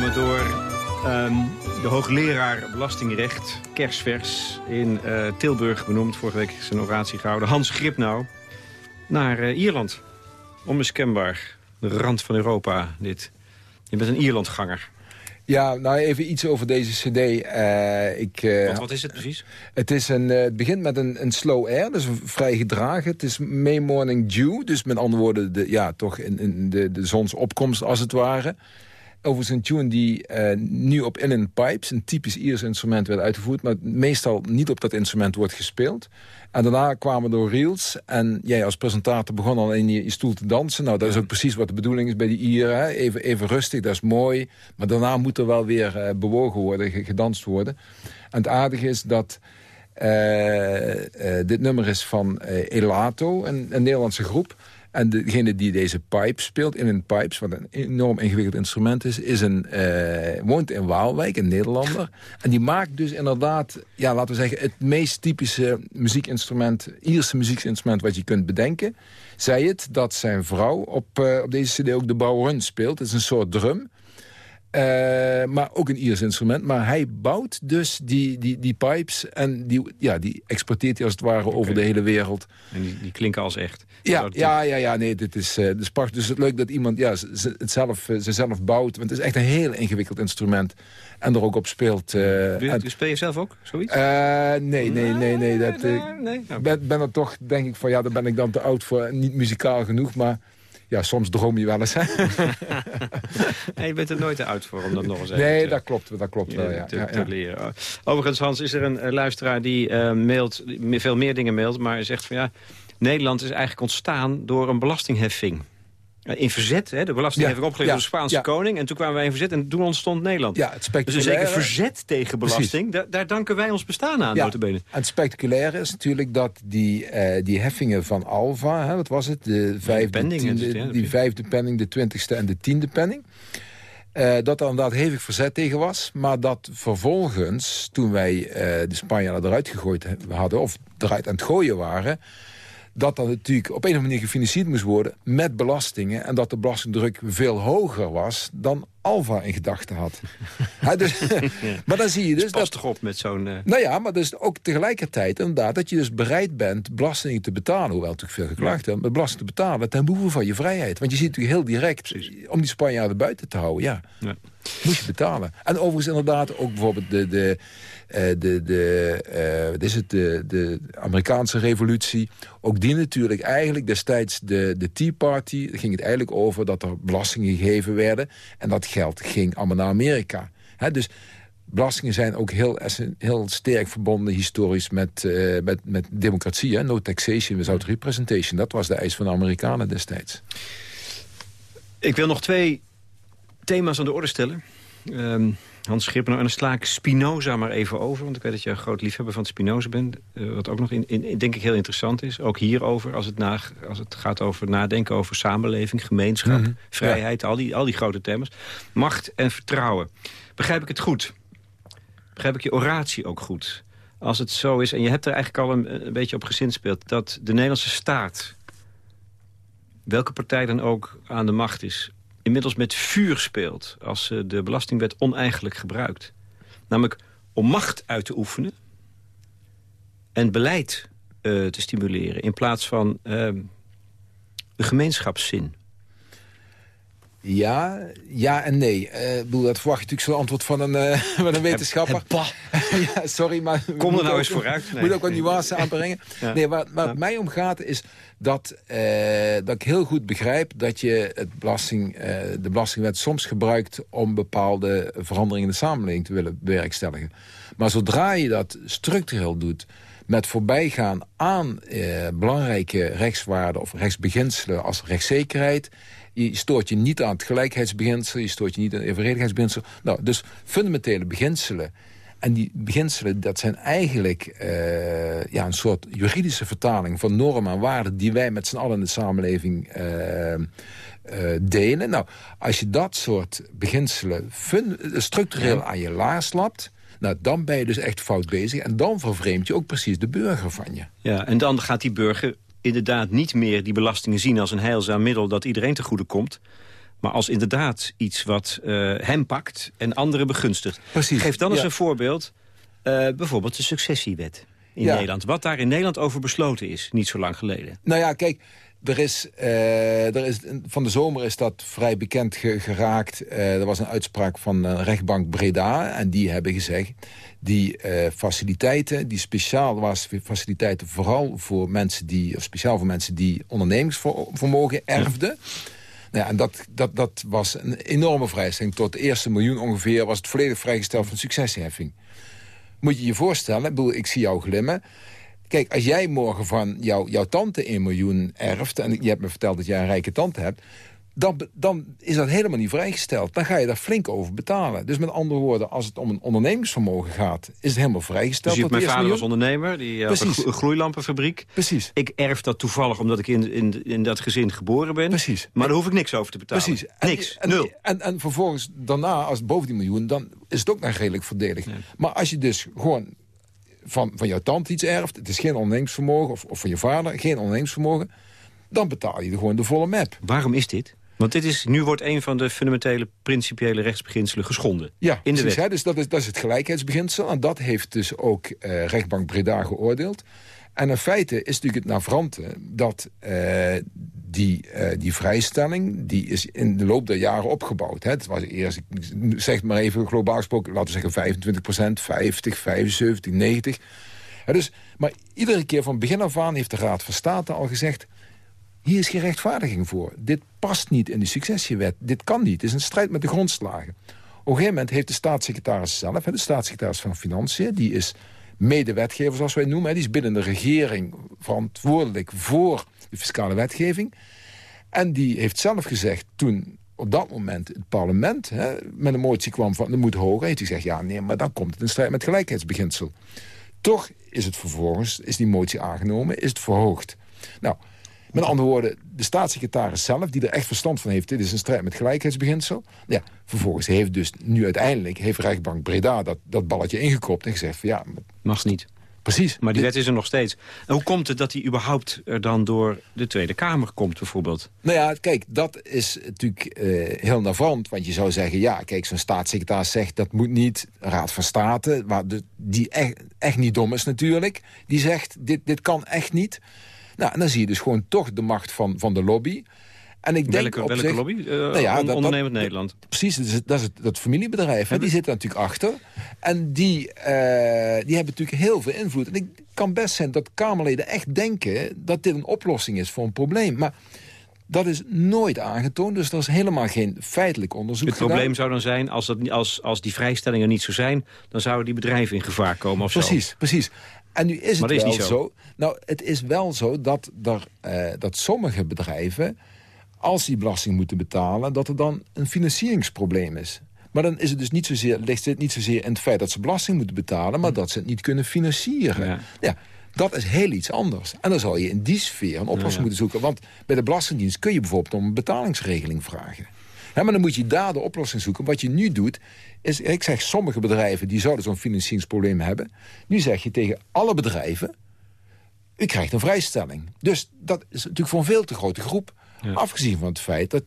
Door ehm, de hoogleraar belastingrecht, kerstvers, in uh, Tilburg benoemd. Vorige week is een oratie gehouden. Hans Gripnau naar uh, Ierland. Onmiskenbaar. De rand van Europa, dit. Je bent een Ierlandganger. Ja, nou even iets over deze cd. Uh, ik, uh, wat, wat, is het precies? Het, is een, uh, het begint met een, een slow air, dus vrij gedragen. Het is May Morning Dew, dus met andere woorden... De, ja, toch in, in de, de zonsopkomst als het ware. Overigens een tune die nu op Inland Pipes, een typisch Iers instrument, werd uitgevoerd... maar meestal niet op dat instrument wordt gespeeld. En daarna kwamen door reels. En jij als presentator begon al in je, stoel te dansen. Nou, dat is ook precies wat de bedoeling is bij die Ieren. Even, even rustig, dat is mooi. Maar daarna moet er wel weer uh, bewogen worden, gedanst worden. En het aardige is dat... Uh, uh, dit nummer is van Elato, een, een Nederlandse groep. En degene die deze pipe speelt, in een pipes, wat een enorm ingewikkeld instrument is... is een, uh, woont in Waalwijk, een Nederlander. En die maakt dus inderdaad, ja, laten we zeggen... het meest typische muziekinstrument, Ierse muziekinstrument wat je kunt bedenken. Zij het dat zijn vrouw op, uh, op deze cd ook de bouwrun speelt. Het is een soort drum. Uh, maar ook een Iers instrument. Maar hij bouwt dus die, die, die pipes en die, ja, die exporteert hij als het ware okay. over de hele wereld. En die, die klinken als echt? Ja, ja, ja, ja, nee, dit is, uh, is prachtig. Dus het is leuk dat iemand ja, ze, het zelf, uh, ze zelf bouwt. Want het is echt een heel ingewikkeld instrument. En er ook op speelt. En, speel je zelf ook zoiets? nee, nee, nee. nee, dat, nee, nee. Ben, ben er toch, denk ik, van ja, daar ben ik dan te oud voor. Niet muzikaal genoeg, maar ja, soms droom je wel eens. Hè? nee, je bent er nooit te oud voor om dat nog eens even Nee, te, dat klopt, dat klopt wel, ja. Te, ja, te ja. leren. Overigens, Hans, is er een luisteraar die uh, mailt, veel meer dingen mailt... maar zegt van ja, Nederland is eigenlijk ontstaan door een belastingheffing. In verzet, hè, de belastingheffing ja, opgelegd ja, door de Spaanse ja. koning. En toen kwamen wij in verzet en toen ontstond Nederland. Ja, het dus een zeker verzet tegen belasting. Daar, daar, danken wij ons bestaan aan, ja. En het spectaculaire is natuurlijk dat die, uh, die heffingen van Alva... Hè, wat was het? De vijfde, penning, tiende, het, ja, die vijfde penning, de twintigste en de tiende penning. Uh, dat er inderdaad hevig verzet tegen was. Maar dat vervolgens, toen wij uh, de Spanjaarden eruit gegooid hadden... of eruit aan het gooien waren dat dat natuurlijk op een of andere manier gefinancierd moest worden met belastingen. En dat de belastingdruk veel hoger was dan Alva in gedachten had. dus, maar dan zie je dus... dat toch op met zo'n... Uh... Nou ja, maar dus ook tegelijkertijd inderdaad... dat je dus bereid bent belastingen te betalen... hoewel natuurlijk veel geklaagd hebben... maar belasting te betalen ten behoeve van je vrijheid. Want je ziet natuurlijk heel direct... Precies. om die Spanjaarden buiten te houden, ja, ja. moet je betalen. En overigens inderdaad ook bijvoorbeeld de... de de, de, uh, wat is het, de, de Amerikaanse revolutie. Ook die natuurlijk eigenlijk destijds de, de Tea Party... ging het eigenlijk over dat er belastingen gegeven werden... en dat geld ging allemaal naar Amerika. He, dus belastingen zijn ook heel, heel sterk verbonden historisch met, uh, met, met democratie. Hè? No taxation without representation. Dat was de eis van de Amerikanen destijds. Ik wil nog twee thema's aan de orde stellen. Um, Hans Schipper, en dan sla ik Spinoza maar even over. Want ik weet dat je een groot liefhebber van Spinoza bent. Uh, wat ook nog in, in, denk ik heel interessant is. Ook hierover, als het, na, als het gaat over nadenken over samenleving, gemeenschap, mm -hmm. vrijheid. Ja. Al, die, al die grote thema's. Macht en vertrouwen. Begrijp ik het goed? Begrijp ik je oratie ook goed? Als het zo is, en je hebt er eigenlijk al een, een beetje op gezinspeeld... dat de Nederlandse staat, welke partij dan ook aan de macht is inmiddels met vuur speelt... als ze de belastingwet oneigenlijk gebruikt. Namelijk om macht uit te oefenen... en beleid uh, te stimuleren... in plaats van uh, de gemeenschapszin. Ja, ja en nee. Uh, bedoel, dat verwacht je natuurlijk zo'n antwoord van een, uh, van een wetenschapper. ja, sorry, maar... Kom er nou eens vooruit. Nee. Moet ook wat nuance aanbrengen. ja. Nee, waar, waar ja. het mij om gaat is dat, uh, dat ik heel goed begrijp... dat je het belasting, de belastingwet soms gebruikt... om bepaalde veranderingen in de samenleving te willen bewerkstelligen. Maar zodra je dat structureel doet met voorbijgaan aan belangrijke rechtswaarden... of rechtsbeginselen als rechtszekerheid je stoort je niet aan het gelijkheidsbeginsel. Je stoort je niet aan het evenredigheidsbeginsel. Nou, dus fundamentele beginselen. En die beginselen, dat zijn eigenlijk uh, ja, een soort juridische vertaling... van normen en waarden die wij met z'n allen in de samenleving uh, uh, delen. Nou, als je dat soort beginselen structureel aan je laars lapt... Nou, dan ben je dus echt fout bezig. En dan vervreemd je ook precies de burger van je. Ja, en dan gaat die burger inderdaad niet meer die belastingen zien als een heilzaam middel... dat iedereen te goede komt. maar als inderdaad iets wat uh, hem pakt en anderen begunstigt. Precies, Geef dan eens een voorbeeld, uh, bijvoorbeeld de successiewet in Ja. Nederland. Wat daar in Nederland over besloten is, niet zo lang geleden. Nou ja, kijk, er is, eh, er is, van de zomer is dat vrij bekend ge- geraakt. Eh, er was een uitspraak van eh, rechtbank Breda. En die hebben gezegd, die faciliteiten, die speciaal was faciliteiten vooral voor mensen die, of speciaal voor mensen die ondernemingsvermogen erfden. Nou ja, en dat, dat, dat was een enorme vrijstelling. Tot de eerste miljoen ongeveer was het volledig vrijgesteld van successieheffing. Moet je je voorstellen, ik, bedoel, ik zie jou glimmen. Kijk, als jij morgen van jou, jouw tante 1 miljoen erft... en je hebt me verteld dat jij een rijke tante hebt... Dan, dan is dat helemaal niet vrijgesteld. Dan ga je daar flink over betalen. Dus met andere woorden, als het om een ondernemingsvermogen gaat... is het helemaal vrijgesteld. Dus mijn de vader als ondernemer, die had een glo- een gloeilampenfabriek. Precies, Ik erf dat toevallig omdat ik in, in, in dat gezin geboren ben. precies. Maar daar hoef ik niks over te betalen. Precies. En- Niks, en, nul. En, en, vervolgens, daarna, als het boven die miljoen... dan is het ook nog redelijk voordelig. Maar als je dus gewoon van, van jouw tante iets erft... het is geen ondernemingsvermogen, of, of van je vader, geen ondernemingsvermogen... dan betaal je er gewoon de volle map. Waarom is dit? Want dit is, nu wordt een van de fundamentele principiële rechtsbeginselen geschonden. Ja, in de precies, wet. hè, dus dat is, dat is het gelijkheidsbeginsel. En dat heeft dus ook eh, rechtbank Breda geoordeeld. En in feite is natuurlijk het navrante dat eh, die, eh, die vrijstelling... die is in de loop der jaren opgebouwd. Hè. Het was eerst, zeg maar even globaal gesproken... laten we zeggen 25 procent, 50, 75, 90. Hè, dus, maar iedere keer van begin af aan heeft de Raad van State al gezegd... Hier is geen rechtvaardiging voor. Dit past niet in de successiewet. Dit kan niet. Het is een strijd met de grondslagen. Op een gegeven moment heeft de staatssecretaris zelf... de staatssecretaris van Financiën... die is medewetgever, zoals wij noemen. Die is binnen de regering verantwoordelijk voor de fiscale wetgeving. En die heeft zelf gezegd, toen op dat moment het parlement... Hè, met een motie kwam van, er moet hoger... heeft hij gezegd, ja, nee, maar dan komt het in strijd met gelijkheidsbeginsel. Toch is het vervolgens, is die motie aangenomen, is het verhoogd. Nou, met andere woorden, de staatssecretaris zelf, die er echt verstand van heeft... dit is een strijd met gelijkheidsbeginsel. Ja, vervolgens heeft dus nu uiteindelijk... heeft rechtbank Breda dat, dat balletje ingekopt en gezegd van ja, Mag niet. precies. Maar die wet is er nog steeds. En hoe komt het dat die überhaupt er dan door de Tweede Kamer komt, bijvoorbeeld? Nou ja, kijk, dat is natuurlijk eh, heel navrant. Want je zou zeggen, ja, kijk, zo'n staatssecretaris zegt... dat moet niet, Raad van State, waar de, die echt, echt niet dom is natuurlijk... die zegt, dit, dit kan echt niet. Nou, en dan zie je dus gewoon toch de macht van, van de lobby... En ik denk Welke, op welke zich- lobby? Uh, Nou ja, dat- dat- ondernemend Nederland. Precies, dat is, het- dat is het, dat familiebedrijf. Hè, die zitten natuurlijk achter. En die, eh, die hebben natuurlijk heel veel invloed. En het kan best zijn dat Kamerleden echt denken... dat dit een oplossing is voor een probleem. Maar dat is nooit aangetoond. Dus er is helemaal geen feitelijk onderzoek Het gedaan. probleem zou dan zijn, als, dat, als, als die vrijstellingen niet zo zijn... dan zouden die bedrijven in gevaar komen of zo. Precies, precies. En nu is het Maar dat is wel zo. zo. Nou, het is wel zo dat, er, eh, dat sommige bedrijven... als die belasting moeten betalen... dat er dan een financieringsprobleem is. Maar dan is het dus niet zozeer, ligt het niet zozeer in het feit dat ze belasting moeten betalen... maar dat ze het niet kunnen financieren. Ja. Ja. dat is heel iets anders. En dan zal je in die sfeer een oplossing ja. moeten zoeken. Want bij de Belastingdienst kun je bijvoorbeeld om een betalingsregeling vragen. Ja, maar dan moet je daar de oplossing zoeken. Wat je nu doet, is, ik zeg sommige bedrijven... die zouden zo'n financieringsprobleem hebben. Nu zeg je tegen alle bedrijven... u krijgt een vrijstelling. Dus dat is natuurlijk voor een veel te grote groep. Afgezien van het feit dat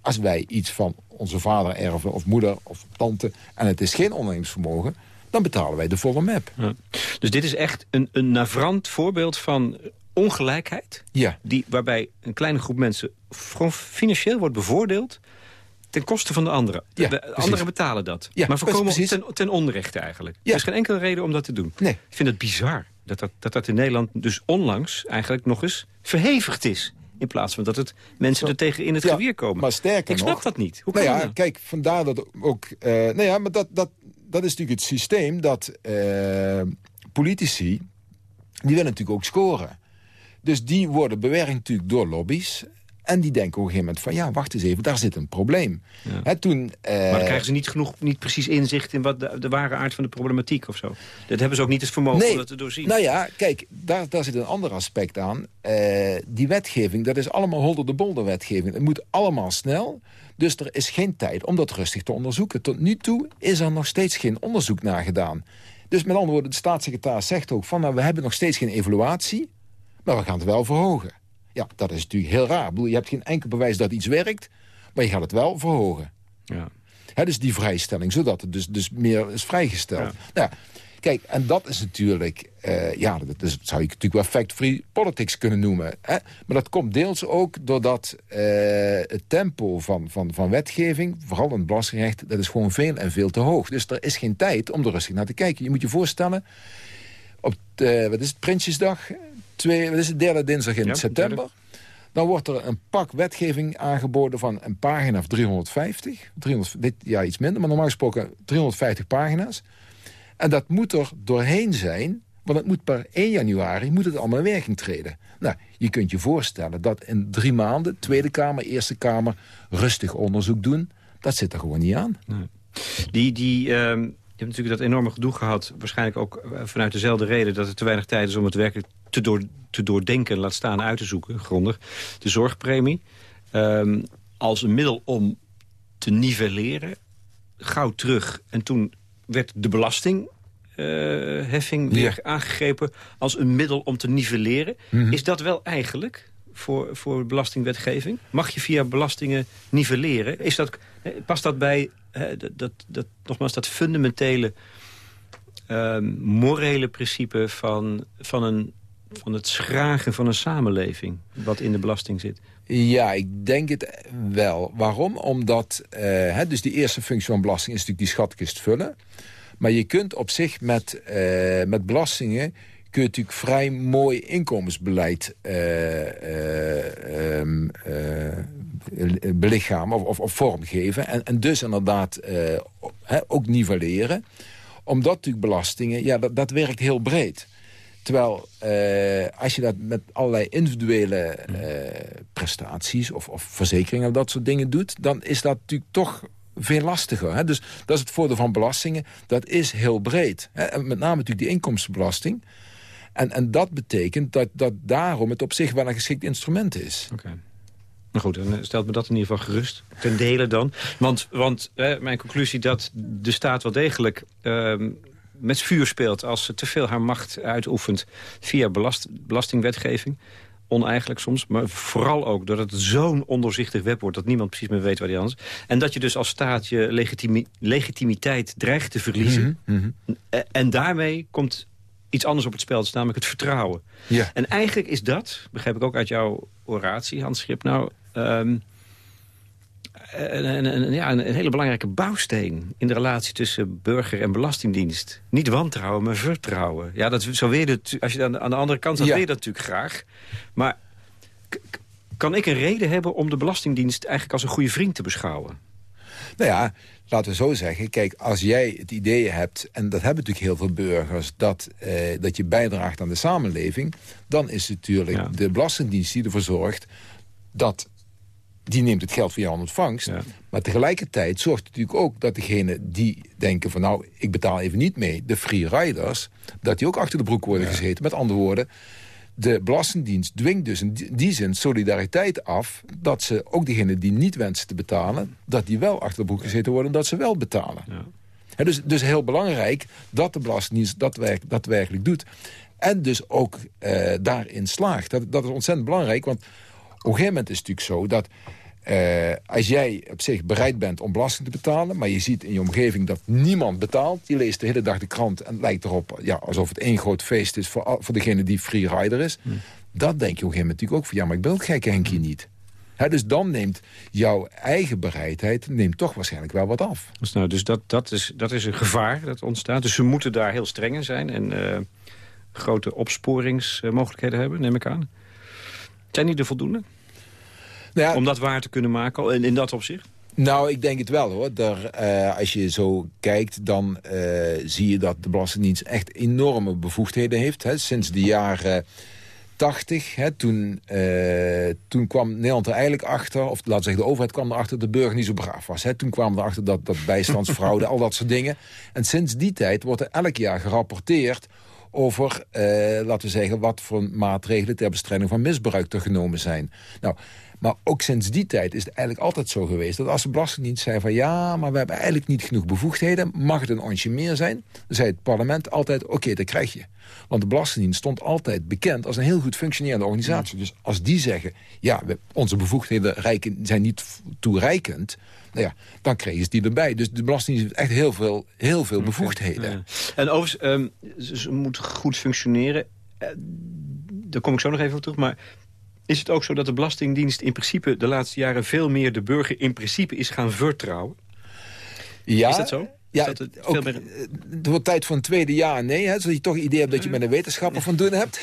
als wij iets van onze vader erven... of moeder of tante en het is geen ondernemingsvermogen... dan betalen wij de volle map. Ja. Dus dit is echt een, een navrant voorbeeld van ongelijkheid... Ja, Die, waarbij een kleine groep mensen gewoon financieel wordt bevoordeeld... ten koste van de anderen. Ja, de precies. anderen betalen dat. Ja, maar voorkomen ten, ten onrechte eigenlijk. Ja. Er is geen enkele reden om dat te doen. nee. Ik vind het bizar dat dat, dat dat in Nederland dus onlangs eigenlijk nog eens verhevigd is. In plaats van dat het mensen er tegen in het Ja, geweer komen. Maar sterker Ik snap nog, dat niet. Hoe nou kan ja, dat? kijk, vandaar dat ook... eh nou ja, maar dat, dat, dat is natuurlijk het systeem dat eh, politici... die willen natuurlijk ook scoren. Dus die worden bewerkt natuurlijk door lobby's... En die denken op een gegeven moment van... ja, wacht eens even, daar zit een probleem. Hè, toen, eh, Maar dan krijgen ze niet genoeg, niet precies inzicht in wat de, de ware aard van de problematiek of zo. Dat hebben ze ook niet het vermogen om dat te doorzien. Nou ja, kijk, daar, daar zit een ander aspect aan. Eh, die wetgeving, dat is allemaal holder de bolder wetgeving. Het moet allemaal snel. Dus er is geen tijd om dat rustig te onderzoeken. Tot nu toe is er nog steeds geen onderzoek naar gedaan. Dus met andere woorden, de staatssecretaris zegt ook van... nou, we hebben nog steeds geen evaluatie, maar we gaan het wel verhogen. Ja, dat is natuurlijk heel raar. Ik bedoel, je hebt geen enkel bewijs dat iets werkt... Maar je gaat het wel verhogen. Ja. Hè, dus die vrijstelling, zodat het dus, dus meer is vrijgesteld. Nou, kijk, en dat is natuurlijk... eh, ja, dat, is, dat zou je natuurlijk wel fact-free politics kunnen noemen. Hè? Maar dat komt deels ook doordat eh, het tempo van, van, van wetgeving... vooral in het belastingrecht, dat is gewoon veel en veel te hoog. Dus er is geen tijd om er rustig naar te kijken. Je moet je voorstellen, op de, wat is het, Prinsjesdag... Twee, wat is het, derde dinsdag in Ja, september... derde. Dan wordt er een pak wetgeving aangeboden van een pagina of 350. 300, dit jaar iets minder, maar normaal gesproken 350 pagina's. En dat moet er doorheen zijn, want het moet per 1 januari moet het allemaal in werking treden. Nou, je kunt je voorstellen dat in drie maanden... Tweede Kamer, Eerste Kamer rustig onderzoek doen. Dat zit er gewoon niet aan. Die, die, ehm, je hebt natuurlijk dat enorme gedoe gehad. Waarschijnlijk ook eh, vanuit dezelfde reden... dat er te weinig tijd is om het werkelijk te, door, te doordenken... laat staan uit te zoeken, grondig. De zorgpremie. Ehm, als een middel om te nivelleren. Gauw terug. En toen werd de belastingheffing weer aangegrepen... als een middel om te nivelleren. Is dat wel eigenlijk voor, voor belastingwetgeving? Mag je via belastingen nivelleren? Is dat, past dat bij hè, dat, dat, dat, nogmaals, dat fundamentele ehm, morele principe van, van, een, van het schragen van een samenleving... wat in de belasting zit? Ja, ik denk het wel. Waarom? Omdat, hè, dus die eerste functie van belasting is natuurlijk die schatkist vullen. Maar je kunt op zich met, eh, met belastingen kun je natuurlijk vrij mooi inkomensbeleid eh, belichamen of, of, of vormgeven. En, en dus inderdaad hè, ook nivelleren. Omdat natuurlijk belastingen, ja, dat, dat werkt heel breed. Terwijl eh, als je dat met allerlei individuele eh, prestaties of, of verzekeringen of dat soort dingen doet... dan is dat natuurlijk toch veel lastiger. Hè? Dus dat is het voordeel van belastingen. Dat is heel breed. Hè? En met name natuurlijk die inkomstenbelasting. En, en dat betekent dat, dat daarom het op zich wel een geschikt instrument is. Oké. Nou goed, dan stelt me dat in ieder geval gerust. Ten dele dan. Want, want mijn conclusie dat de staat wel degelijk ehm, met vuur speelt... als ze te veel haar macht uitoefent via belast, belastingwetgeving. Oneigenlijk soms, maar vooral ook doordat het zo'n ondoorzichtig web wordt... dat niemand precies meer weet waar die anders is. En dat je dus als staat je legitimi- legitimiteit dreigt te verliezen. Mhm, Eh, En daarmee komt iets anders op het spel. Dat is namelijk het vertrouwen. Ja. En eigenlijk is dat, begrijp ik ook uit jouw oratie, Hans Schip... nou, ehm, een, een, een- ja, een, hele belangrijke bouwsteen... in de relatie tussen burger en belastingdienst. Niet wantrouwen, maar vertrouwen. Ja, dat, zo weer het, als je aan de, aan de andere kant staat, Ja. dat natuurlijk graag. Maar kan ik een reden hebben om de Belastingdienst... eigenlijk als een goede vriend te beschouwen? Nou ja, laten we zo zeggen. Kijk, als jij het idee hebt, en dat hebben natuurlijk heel veel burgers... dat, eh, dat je bijdraagt aan de samenleving... dan is het natuurlijk Ja. de Belastingdienst die ervoor zorgt... dat die neemt het geld van jou in ontvangst. Ja. Maar tegelijkertijd zorgt het natuurlijk ook dat degenen die denken van... nou, ik betaal even niet mee, de free riders... dat die ook achter de broek worden gezeten. Met andere woorden, de Belastingdienst dwingt dus in die- zin solidariteit af... dat ze ook degenen die niet wensen te betalen... dat die wel achter de broek gezeten worden, dat ze wel betalen. Ja. Hè, dus, dus heel belangrijk dat de Belastingdienst dat, werk, dat werkelijk doet. En dus ook eh, daarin slaagt. Dat, dat is ontzettend belangrijk, want op een gegeven moment is het natuurlijk zo... dat eh, als jij op zich bereid bent om belasting te betalen... maar je ziet in je omgeving dat niemand betaalt... je leest de hele dag de krant en het lijkt erop ja, alsof het één groot feest is... voor, voor degene die free rider is. Dat denk je op een gegeven moment natuurlijk ook van... ja, maar ik ben ook gek Henkie niet. Hè, dus dan neemt jouw eigen bereidheid neemt toch waarschijnlijk wel wat af. Dus, nou, dus dat, dat, is, dat is een gevaar dat ontstaat. Dus ze moeten daar heel streng in zijn... en eh, grote opsporingsmogelijkheden hebben, neem ik aan. Zijn die er voldoende? Nou ja, Om dat waar te kunnen maken, in, in dat opzicht? Nou, ik denk het wel hoor. Daar, eh, als je zo kijkt, dan eh, zie je dat de Belastingdienst echt enorme bevoegdheden heeft. Hè. Sinds de jaren 80, hè, toen, eh, toen kwam Nederland er eigenlijk achter... of we zeggen, de overheid kwam erachter dat de burger niet zo braaf was. Hè. Toen kwamen erachter dat, dat bijstandsfraude, al dat soort dingen. En sinds die tijd wordt er elk jaar gerapporteerd over, eh, laten we zeggen... wat voor maatregelen ter bestrijding van misbruik er genomen zijn. Nou, maar ook sinds die tijd is het eigenlijk altijd zo geweest... dat als de Belastingdienst zei van... ja, maar we hebben eigenlijk niet genoeg bevoegdheden... mag het een onsje meer zijn? Dan zei het parlement altijd, oké, dat krijg je. Want de Belastingdienst stond altijd bekend als een heel goed functionerende organisatie. Dus als die zeggen, ja, onze bevoegdheden reiken, zijn niet toereikend... Nou ja, dan kregen ze die erbij. Dus de Belastingdienst heeft echt heel veel, heel veel bevoegdheden. En overigens, um, ze, moet goed functioneren. Uh, daar kom ik zo nog even op terug. Maar is het ook zo dat de Belastingdienst in principe de laatste jaren... veel meer de burger in principe is gaan vertrouwen? Ja, is dat zo? Ja, het, ook, meer... het wordt tijd voor een tweede jaar. Nee, hè, zodat je toch het idee hebt dat je met een wetenschapper van doen hebt.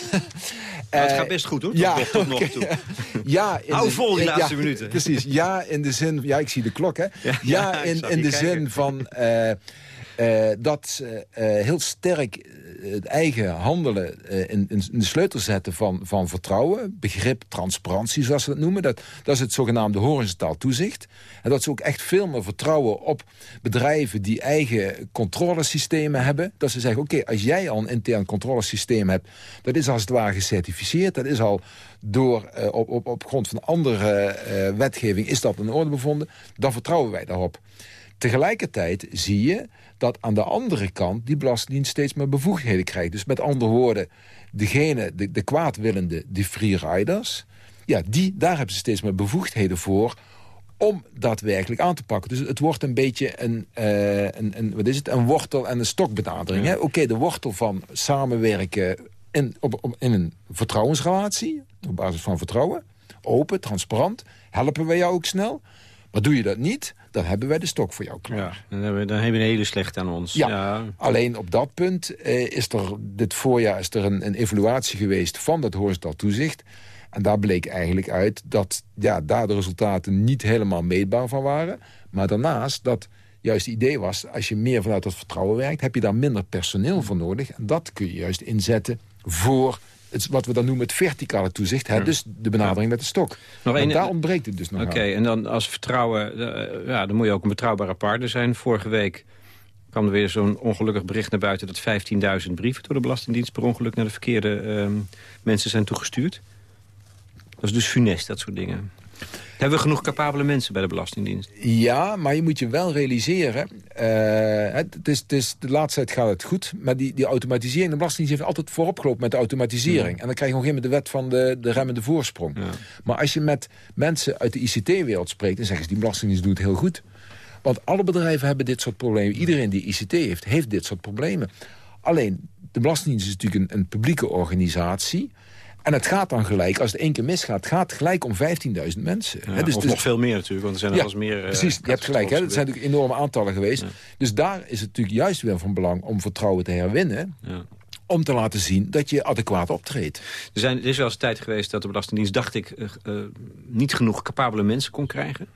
Nou, het gaat best goed, hoor. Ja, tot nog toe. ja, Hou vol die laatste minuten. Precies, ja, in de zin... Ja, ik zie de klok, hè. Ja, in, in de zin van... Uh, uh, dat uh, heel sterk het eigen handelen in, in, de sleutel zetten van, van vertrouwen. Begrip transparantie, zoals ze dat noemen. Dat, dat is het zogenaamde horizontaal toezicht. En dat ze ook echt veel meer vertrouwen op bedrijven die eigen controlesystemen hebben. Dat ze zeggen, oké, als jij al een intern controlesysteem hebt... dat is als het ware gecertificeerd. Dat is al door, uh, op, op, op grond van andere uh, wetgeving is dat in orde bevonden. Dan vertrouwen wij daarop. Tegelijkertijd zie je dat aan de andere kant die Belastingdienst steeds meer bevoegdheden krijgt. Dus met andere woorden, degene, de, de kwaadwillende, die freeriders... Ja, die, daar hebben ze steeds meer bevoegdheden voor om daadwerkelijk aan te pakken. Dus het wordt een beetje een, uh, een, een, wat is het, een wortel- en een stokbenadering. Ja. Oké, de wortel van samenwerken in, op, op, in een vertrouwensrelatie... op basis van vertrouwen, open, transparant... helpen wij jou ook snel... Maar doe je dat niet, dan hebben wij de stok voor jou klaar. Ja, dan hebben we, dan hebben we een hele slecht aan ons. Ja, alleen op dat punt eh, is er dit voorjaar is er een, een evaluatie geweest van dat horizontaal toezicht. En daar bleek eigenlijk uit dat ja, daar de resultaten niet helemaal meetbaar van waren. Maar daarnaast dat juist het idee was, als je meer vanuit dat vertrouwen werkt... heb je daar minder personeel voor nodig. En dat kun je juist inzetten voor het, wat we dan noemen het verticale toezicht. Hè? Dus de benadering met de stok. Nog daar ontbreekt het dus nog Oké, en dan als vertrouwen... Uh, ja, dan moet je ook een betrouwbare partner zijn. Vorige week kwam er weer zo'n ongelukkig bericht naar buiten... dat 15.000 brieven door de Belastingdienst per ongeluk... naar de verkeerde uh, mensen zijn toegestuurd. Dat is dus funest, dat soort dingen. Hebben we genoeg capabele mensen bij de Belastingdienst? Ja, maar je moet je wel realiseren... Uh, het, is, het is, de laatste tijd gaat het goed, maar die, die automatisering... de Belastingdienst heeft altijd voorop gelopen met de automatisering. En dan krijg je nog een de wet van de, de remmende voorsprong. Ja. Maar als je met mensen uit de ICT-wereld spreekt... dan zeggen ze, die Belastingdienst doet het heel goed. Want alle bedrijven hebben dit soort problemen. Iedereen die ICT heeft, heeft dit soort problemen. Alleen, de Belastingdienst is natuurlijk een, een publieke organisatie... En het gaat dan gelijk, als het één keer misgaat... gaat gelijk om 15.000 mensen. Ja, dus, of dus, nog veel meer natuurlijk, want er zijn er ja, meer... precies, uh, je hebt gelijk. Hè, het zijn natuurlijk enorme aantallen geweest. Ja. Dus daar is het natuurlijk juist weer van belang om vertrouwen te herwinnen... Ja om te laten zien dat je adequaat optreedt. Er, zijn, er is wel eens tijd geweest dat de Belastingdienst, dacht ik... Uh, uh, niet genoeg capabele mensen kon krijgen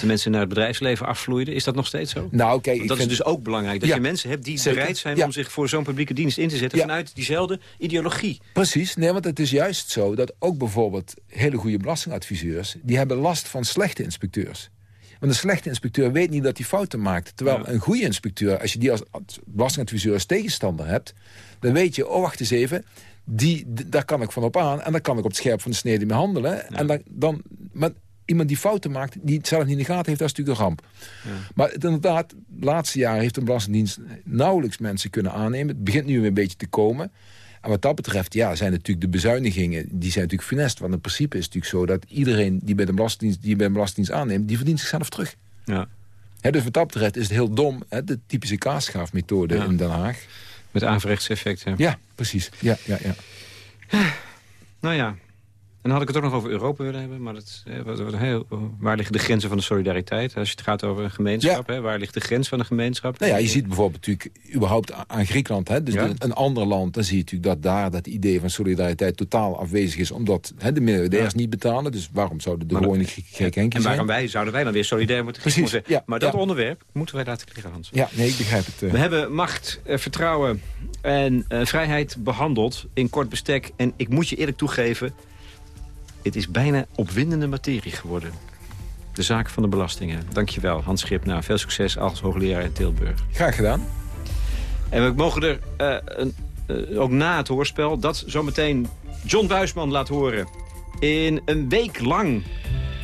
de mensen naar het bedrijfsleven afvloeiden. Is dat nog steeds zo? Nou, kijk, dat is dus ook belangrijk. Dat je mensen hebt die bereid zijn om zich voor zo'n publieke dienst in te zetten... vanuit diezelfde ideologie. Precies. Nee, want het is juist zo dat ook bijvoorbeeld hele goede belastingadviseurs... die hebben last van slechte inspecteurs. Want een slechte inspecteur weet niet dat hij fouten maakt. Terwijl een goede inspecteur, als je die als belastingadviseur als tegenstander hebt... dan weet je, oh wacht eens even, die, daar kan ik van op aan... en dan kan ik op het scherp van de snede mee handelen. En dan, dan, maar iemand die fouten maakt, die het zelf niet in de gaten heeft, dat is natuurlijk een ramp. Ja. Maar inderdaad, de laatste jaren heeft de Belastingdienst nauwelijks mensen kunnen aannemen. Het begint nu weer een beetje te komen. En wat dat betreft, ja, zijn natuurlijk de bezuinigingen, die zijn natuurlijk funest. Want in principe is het natuurlijk zo dat iedereen die bij de Belastingdienst, die bij de Belastingdienst aanneemt, die verdient zichzelf terug. Ja. He, dus wat dat betreft is het heel dom, he, de typische kaasschaafmethode ja. in Den Haag. Met averechtseffect, Ja, precies. Ja, ja, ja. Nou ja, dan had ik het ook nog over Europa willen hebben. Maar dat, eh, heel, waar liggen de grenzen van de solidariteit? Als je het gaat over een gemeenschap, hè, waar ligt de grens van een gemeenschap? Nou ja, je ziet bijvoorbeeld natuurlijk überhaupt aan Griekenland. Hè, dus een ander land, dan zie je natuurlijk dat daar dat idee van solidariteit totaal afwezig is. Omdat hè, de miljardairs niet betalen. Dus waarom zouden de gewone gek zijn? En waarom wij, zouden wij dan weer solidair moeten Precies, zijn? Ja, maar dat onderwerp moeten wij laten liggen, Hans. Ja, nee, ik begrijp het. Uh... We hebben macht, uh, vertrouwen en uh, vrijheid behandeld in kort bestek. En ik moet je eerlijk toegeven het is bijna opwindende materie geworden. De zaak van de belastingen. Dankjewel, Hans Schipna. Veel succes als hoogleraar in Tilburg. Graag gedaan. En we mogen er uh, een eh, ook na het hoorspel. Dat zometeen John Buisman laat horen. In een week lang.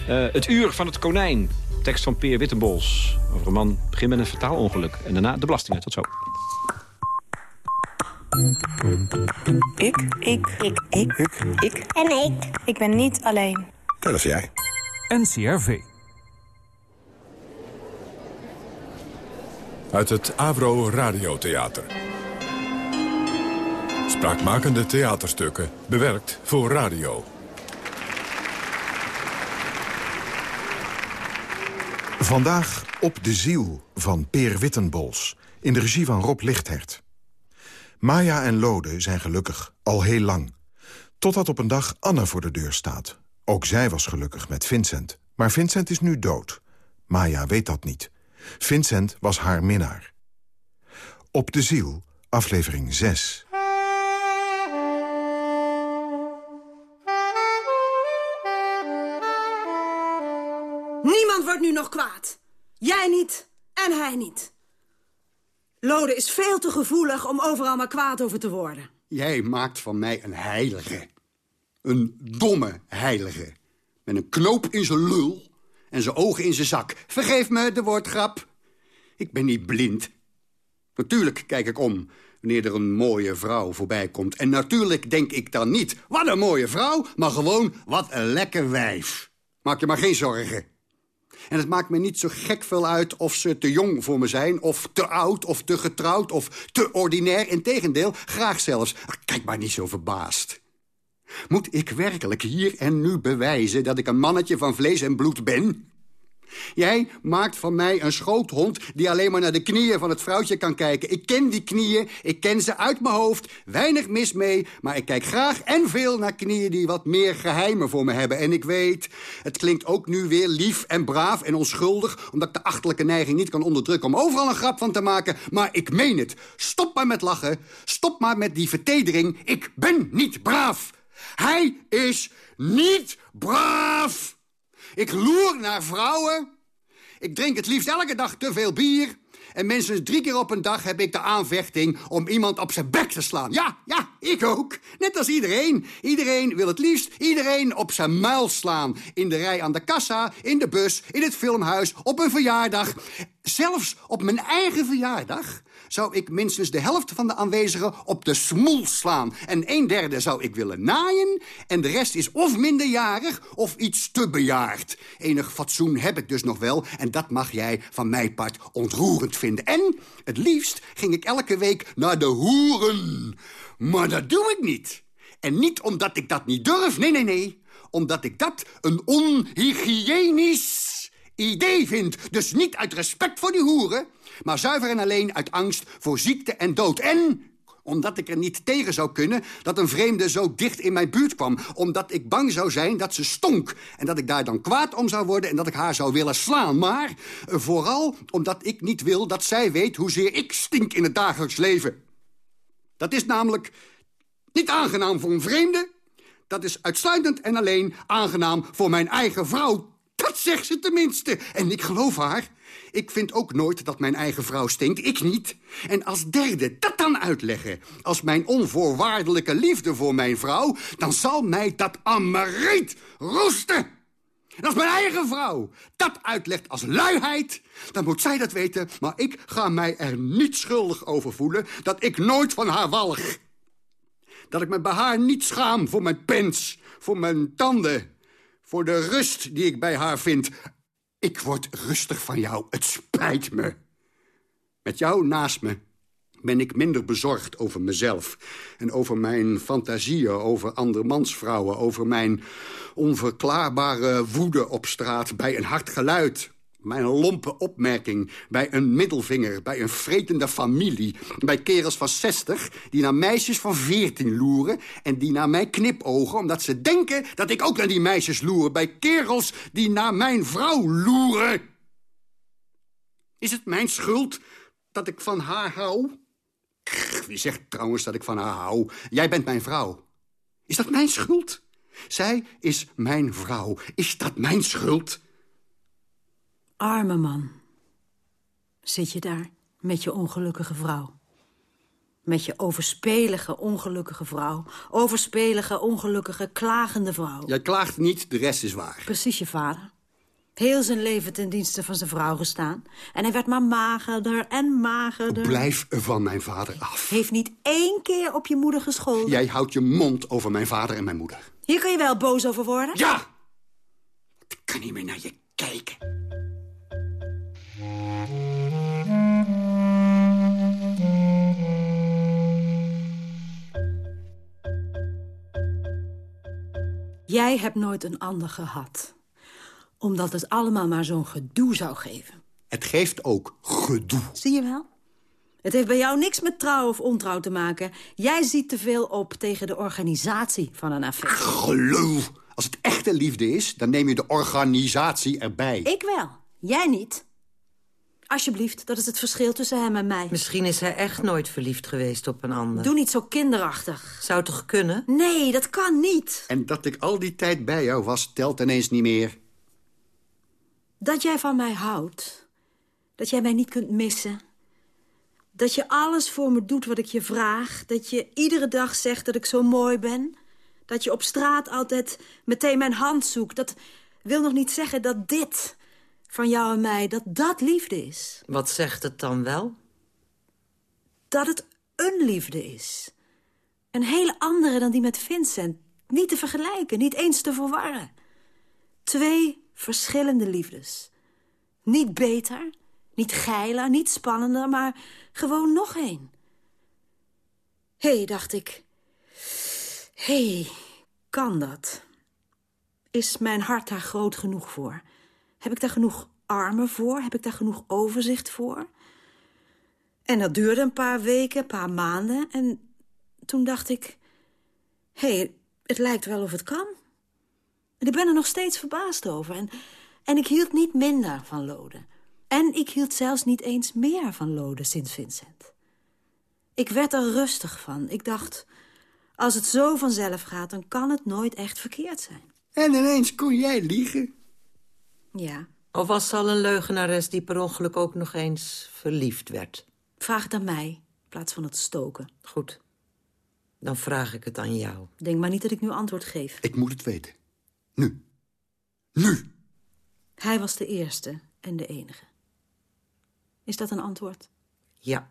Uh, het uur van het konijn. Tekst van Peer Wittenbols. Over een man begint met een vertaalongeluk. En daarna de belastingen. Tot zo. Ik. Ik. Ik. Ik. Ik. Ik. En ik. Ik ben niet alleen. Dat is jij. NCRV. Uit het Avro Radiotheater. Spraakmakende theaterstukken, bewerkt voor radio. Vandaag Op de Ziel van Peer Wittenbols, in de regie van Rob Lichthert. Maya en Lode zijn gelukkig, al heel lang. Totdat op een dag Anne voor de deur staat. Ook zij was gelukkig met Vincent. Maar Vincent is nu dood. Maya weet dat niet. Vincent was haar minnaar. Op de Ziel, aflevering 6. Niemand wordt nu nog kwaad. Jij niet en hij niet. Lode is veel te gevoelig om overal maar kwaad over te worden. Jij maakt van mij een heilige. Een domme heilige. Met een knoop in zijn lul en zijn ogen in zijn zak. Vergeef me de woordgrap. Ik ben niet blind. Natuurlijk kijk ik om wanneer er een mooie vrouw voorbij komt. En natuurlijk denk ik dan niet, wat een mooie vrouw... maar gewoon, wat een lekker wijf. Maak je maar geen zorgen. En het maakt me niet zo gek veel uit of ze te jong voor me zijn... of te oud, of te getrouwd, of te ordinair. Integendeel, graag zelfs. Kijk maar niet zo verbaasd. Moet ik werkelijk hier en nu bewijzen dat ik een mannetje van vlees en bloed ben? Jij maakt van mij een schoothond die alleen maar naar de knieën van het vrouwtje kan kijken. Ik ken die knieën, ik ken ze uit mijn hoofd. Weinig mis mee, maar ik kijk graag en veel naar knieën die wat meer geheimen voor me hebben. En ik weet, het klinkt ook nu weer lief en braaf en onschuldig... omdat ik de achterlijke neiging niet kan onderdrukken om overal een grap van te maken. Maar ik meen het. Stop maar met lachen. Stop maar met die vertedering. Ik ben niet braaf. Hij is niet braaf. Ik loer naar vrouwen. Ik drink het liefst elke dag te veel bier. En minstens drie keer op een dag heb ik de aanvechting om iemand op zijn bek te slaan. Ja, ja, ik ook. Net als iedereen. Iedereen wil het liefst iedereen op zijn muil slaan. In de rij aan de kassa, in de bus, in het filmhuis, op een verjaardag. Zelfs op mijn eigen verjaardag zou ik minstens de helft van de aanwezigen op de smoel slaan. En een derde zou ik willen naaien. En de rest is of minderjarig of iets te bejaard. Enig fatsoen heb ik dus nog wel. En dat mag jij van mijn part ontroerend vinden. En het liefst ging ik elke week naar de hoeren. Maar dat doe ik niet. En niet omdat ik dat niet durf. Nee, nee, nee. Omdat ik dat een onhygiënisch idee vind. Dus niet uit respect voor die hoeren, maar zuiver en alleen uit angst voor ziekte en dood. En omdat ik er niet tegen zou kunnen dat een vreemde zo dicht in mijn buurt kwam. Omdat ik bang zou zijn dat ze stonk. En dat ik daar dan kwaad om zou worden en dat ik haar zou willen slaan. Maar vooral omdat ik niet wil dat zij weet hoezeer ik stink in het dagelijks leven. Dat is namelijk niet aangenaam voor een vreemde. Dat is uitsluitend en alleen aangenaam voor mijn eigen vrouw dat zegt ze tenminste. En ik geloof haar. Ik vind ook nooit dat mijn eigen vrouw stinkt. Ik niet. En als derde dat dan uitleggen. Als mijn onvoorwaardelijke liefde voor mijn vrouw... dan zal mij dat amareet roesten. En als mijn eigen vrouw dat uitlegt als luiheid... dan moet zij dat weten, maar ik ga mij er niet schuldig over voelen... dat ik nooit van haar walg. Dat ik me bij haar niet schaam voor mijn pens, voor mijn tanden voor de rust die ik bij haar vind. Ik word rustig van jou, het spijt me. Met jou naast me ben ik minder bezorgd over mezelf... en over mijn fantasieën, over andermansvrouwen... over mijn onverklaarbare woede op straat bij een hard geluid... Mijn lompe opmerking bij een middelvinger, bij een vretende familie... bij kerels van 60 die naar meisjes van 14 loeren... en die naar mij knipogen omdat ze denken dat ik ook naar die meisjes loer... bij kerels die naar mijn vrouw loeren. Is het mijn schuld dat ik van haar hou? Wie zegt trouwens dat ik van haar hou? Jij bent mijn vrouw. Is dat mijn schuld? Zij is mijn vrouw. Is dat mijn schuld? Arme man. Zit je daar met je ongelukkige vrouw. Met je overspelige, ongelukkige vrouw. Overspelige, ongelukkige, klagende vrouw. Jij klaagt niet, de rest is waar. Precies je vader. Heel zijn leven ten dienste van zijn vrouw gestaan. En hij werd maar magerder en magerder. Blijf van mijn vader af. Heeft niet één keer op je moeder gescholden. Jij houdt je mond over mijn vader en mijn moeder. Hier kun je wel boos over worden. Ja! Ik kan niet meer naar je kijken. Jij hebt nooit een ander gehad. Omdat het allemaal maar zo'n gedoe zou geven. Het geeft ook gedoe. Zie je wel? Het heeft bij jou niks met trouw of ontrouw te maken. Jij ziet te veel op tegen de organisatie van een affaire. Gelul! Als het echte liefde is, dan neem je de organisatie erbij. Ik wel. Jij niet. Alsjeblieft, dat is het verschil tussen hem en mij. Misschien is hij echt nooit verliefd geweest op een ander. Doe niet zo kinderachtig. Zou toch kunnen? Nee, dat kan niet. En dat ik al die tijd bij jou was, telt ineens niet meer. Dat jij van mij houdt. Dat jij mij niet kunt missen. Dat je alles voor me doet wat ik je vraag. Dat je iedere dag zegt dat ik zo mooi ben. Dat je op straat altijd meteen mijn hand zoekt. Dat wil nog niet zeggen dat dit van jou en mij, dat dat liefde is. Wat zegt het dan wel? Dat het een liefde is. Een hele andere dan die met Vincent. Niet te vergelijken, niet eens te verwarren. Twee verschillende liefdes. Niet beter, niet geiler, niet spannender, maar gewoon nog één. Hé, hey, dacht ik. Hé, hey, kan dat? Is mijn hart daar groot genoeg voor? Heb ik daar genoeg armen voor? Heb ik daar genoeg overzicht voor? En dat duurde een paar weken, een paar maanden. En toen dacht ik... Hé, hey, het lijkt wel of het kan. En ik ben er nog steeds verbaasd over. En, en ik hield niet minder van Lode. En ik hield zelfs niet eens meer van Lode sinds Vincent. Ik werd er rustig van. Ik dacht, als het zo vanzelf gaat... dan kan het nooit echt verkeerd zijn. En ineens kon jij liegen. Ja. Of was ze al een leugenares die per ongeluk ook nog eens verliefd werd? Vraag het aan mij, in plaats van het stoken. Goed. Dan vraag ik het aan jou. Denk maar niet dat ik nu antwoord geef. Ik moet het weten. Nu. Nu! Hij was de eerste en de enige. Is dat een antwoord? Ja.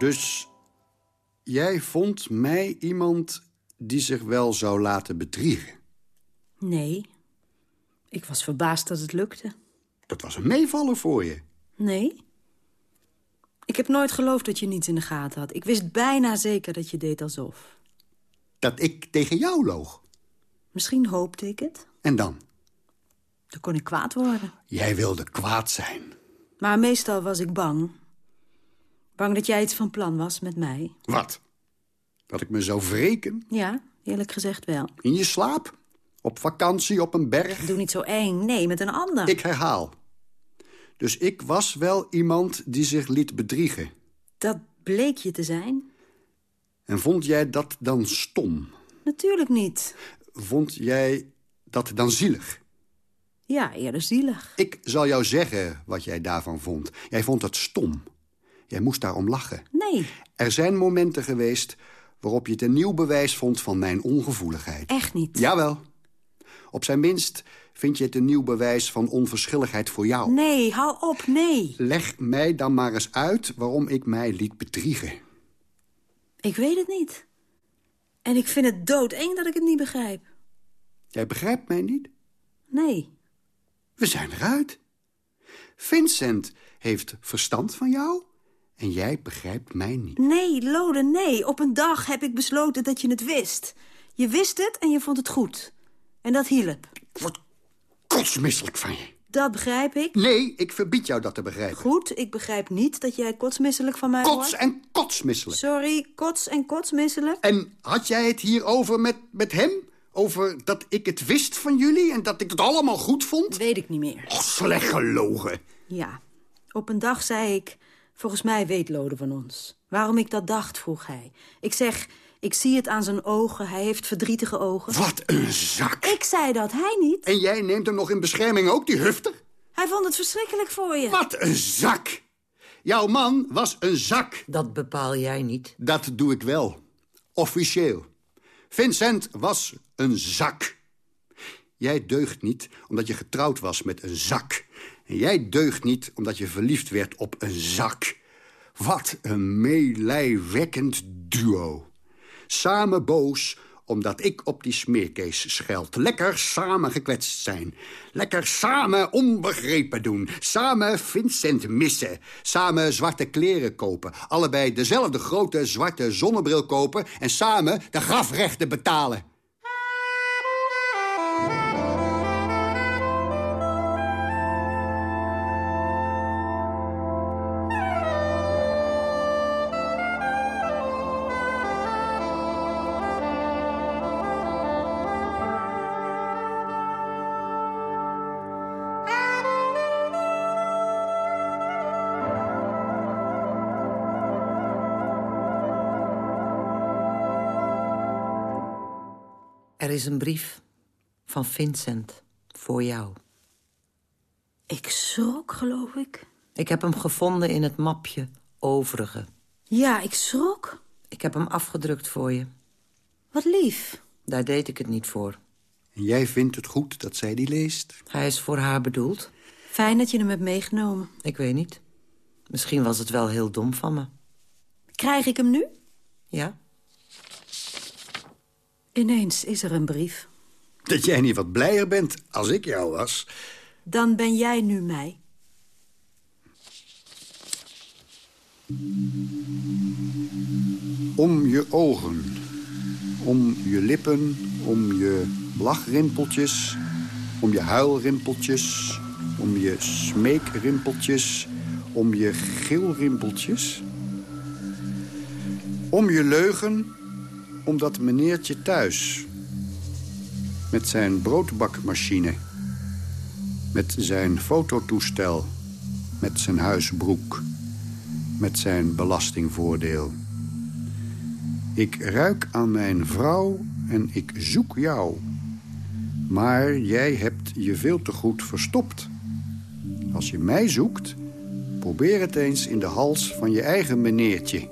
Dus jij vond mij iemand die zich wel zou laten bedriegen? Nee. Ik was verbaasd dat het lukte. Dat was een meevaller voor je. Nee. Ik heb nooit geloofd dat je niets in de gaten had. Ik wist bijna zeker dat je deed alsof. Dat ik tegen jou loog? Misschien hoopte ik het. En dan? Dan kon ik kwaad worden. Jij wilde kwaad zijn. Maar meestal was ik bang. Bang dat jij iets van plan was met mij. Wat? Dat ik me zou wreken? Ja, eerlijk gezegd wel. In je slaap? Op vakantie op een berg? Doe niet zo eng. Nee, met een ander. Ik herhaal. Dus ik was wel iemand die zich liet bedriegen. Dat bleek je te zijn. En vond jij dat dan stom? Natuurlijk niet. Vond jij dat dan zielig? Ja, eerder zielig. Ik zal jou zeggen wat jij daarvan vond. Jij vond het stom. Jij moest daarom lachen. Nee. Er zijn momenten geweest waarop je het een nieuw bewijs vond van mijn ongevoeligheid. Echt niet? Jawel. Op zijn minst vind je het een nieuw bewijs van onverschilligheid voor jou. Nee, hou op, nee. Leg mij dan maar eens uit waarom ik mij liet bedriegen. Ik weet het niet. En ik vind het doodeng dat ik het niet begrijp. Jij begrijpt mij niet? Nee. We zijn eruit. Vincent heeft verstand van jou en jij begrijpt mij niet. Nee, Lode, nee. Op een dag heb ik besloten dat je het wist. Je wist het en je vond het goed. En dat hielp. Ik word kotsmisselijk van je. Dat begrijp ik. Nee, ik verbied jou dat te begrijpen. Goed, ik begrijp niet dat jij kotsmisselijk van mij Kots wordt. en kotsmisselijk. Sorry, kots en kotsmisselijk? En had jij het hierover met, met hem? Over dat ik het wist van jullie en dat ik het allemaal goed vond? Weet ik niet meer. Oh, slecht gelogen. Ja, op een dag zei ik... Volgens mij weet Lode van ons. Waarom ik dat dacht, vroeg hij. Ik zeg, ik zie het aan zijn ogen. Hij heeft verdrietige ogen. Wat een zak. Ik zei dat, hij niet. En jij neemt hem nog in bescherming ook, die hufter? Hij vond het verschrikkelijk voor je. Wat een zak. Jouw man was een zak. Dat bepaal jij niet. Dat doe ik wel. Officieel. Vincent was een zak. Jij deugt niet omdat je getrouwd was met een zak. En jij deugt niet omdat je verliefd werd op een zak. Wat een meelijwekkend duo. Samen boos omdat ik op die smeerkees scheld. Lekker samen gekwetst zijn. Lekker samen onbegrepen doen. Samen Vincent missen. Samen zwarte kleren kopen. Allebei dezelfde grote zwarte zonnebril kopen. En samen de grafrechten betalen. Is een brief van Vincent voor jou. Ik schrok, geloof ik. Ik heb hem gevonden in het mapje Overige. Ja, ik schrok. Ik heb hem afgedrukt voor je. Wat lief. Daar deed ik het niet voor. En jij vindt het goed dat zij die leest? Hij is voor haar bedoeld. Fijn dat je hem hebt meegenomen. Ik weet niet. Misschien was het wel heel dom van me. Krijg ik hem nu? Ja? Ineens is er een brief. Dat jij niet wat blijer bent als ik jou was. Dan ben jij nu mij. Om je ogen, om je lippen, om je lachrimpeltjes, om je huilrimpeltjes, om je smeekrimpeltjes, om je gilrimpeltjes. Om je leugen, omdat meneertje thuis, met zijn broodbakmachine, met zijn fototoestel, met zijn huisbroek, met zijn belastingvoordeel. Ik ruik aan mijn vrouw en ik zoek jou. Maar jij hebt je veel te goed verstopt. Als je mij zoekt, probeer het eens in de hals van je eigen meneertje.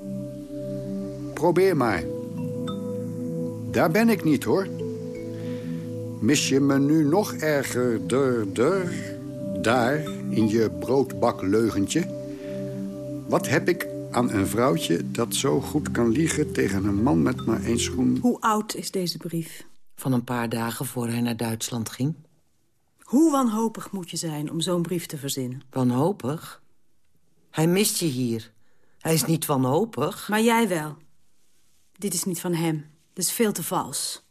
Probeer maar. Daar ben ik niet, hoor. Mis je me nu nog erger der, der, daar in je broodbakleugentje? Wat heb ik aan een vrouwtje dat zo goed kan liegen tegen een man met maar één schoen? Hoe oud is deze brief? Van een paar dagen voor hij naar Duitsland ging. Hoe wanhopig moet je zijn om zo'n brief te verzinnen? Wanhopig? Hij mist je hier. Hij is niet wanhopig. Maar jij wel. Dit is niet van hem. Is veel te vals.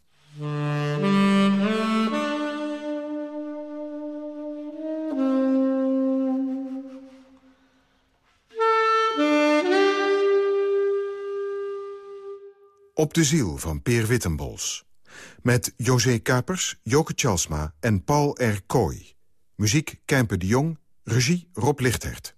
Op de ziel van Peer Wittenbols. Met José Kapers, Joke Tjalsma en Paul R. Kooi. Muziek Kempe de Jong, regie Rob Lichthert.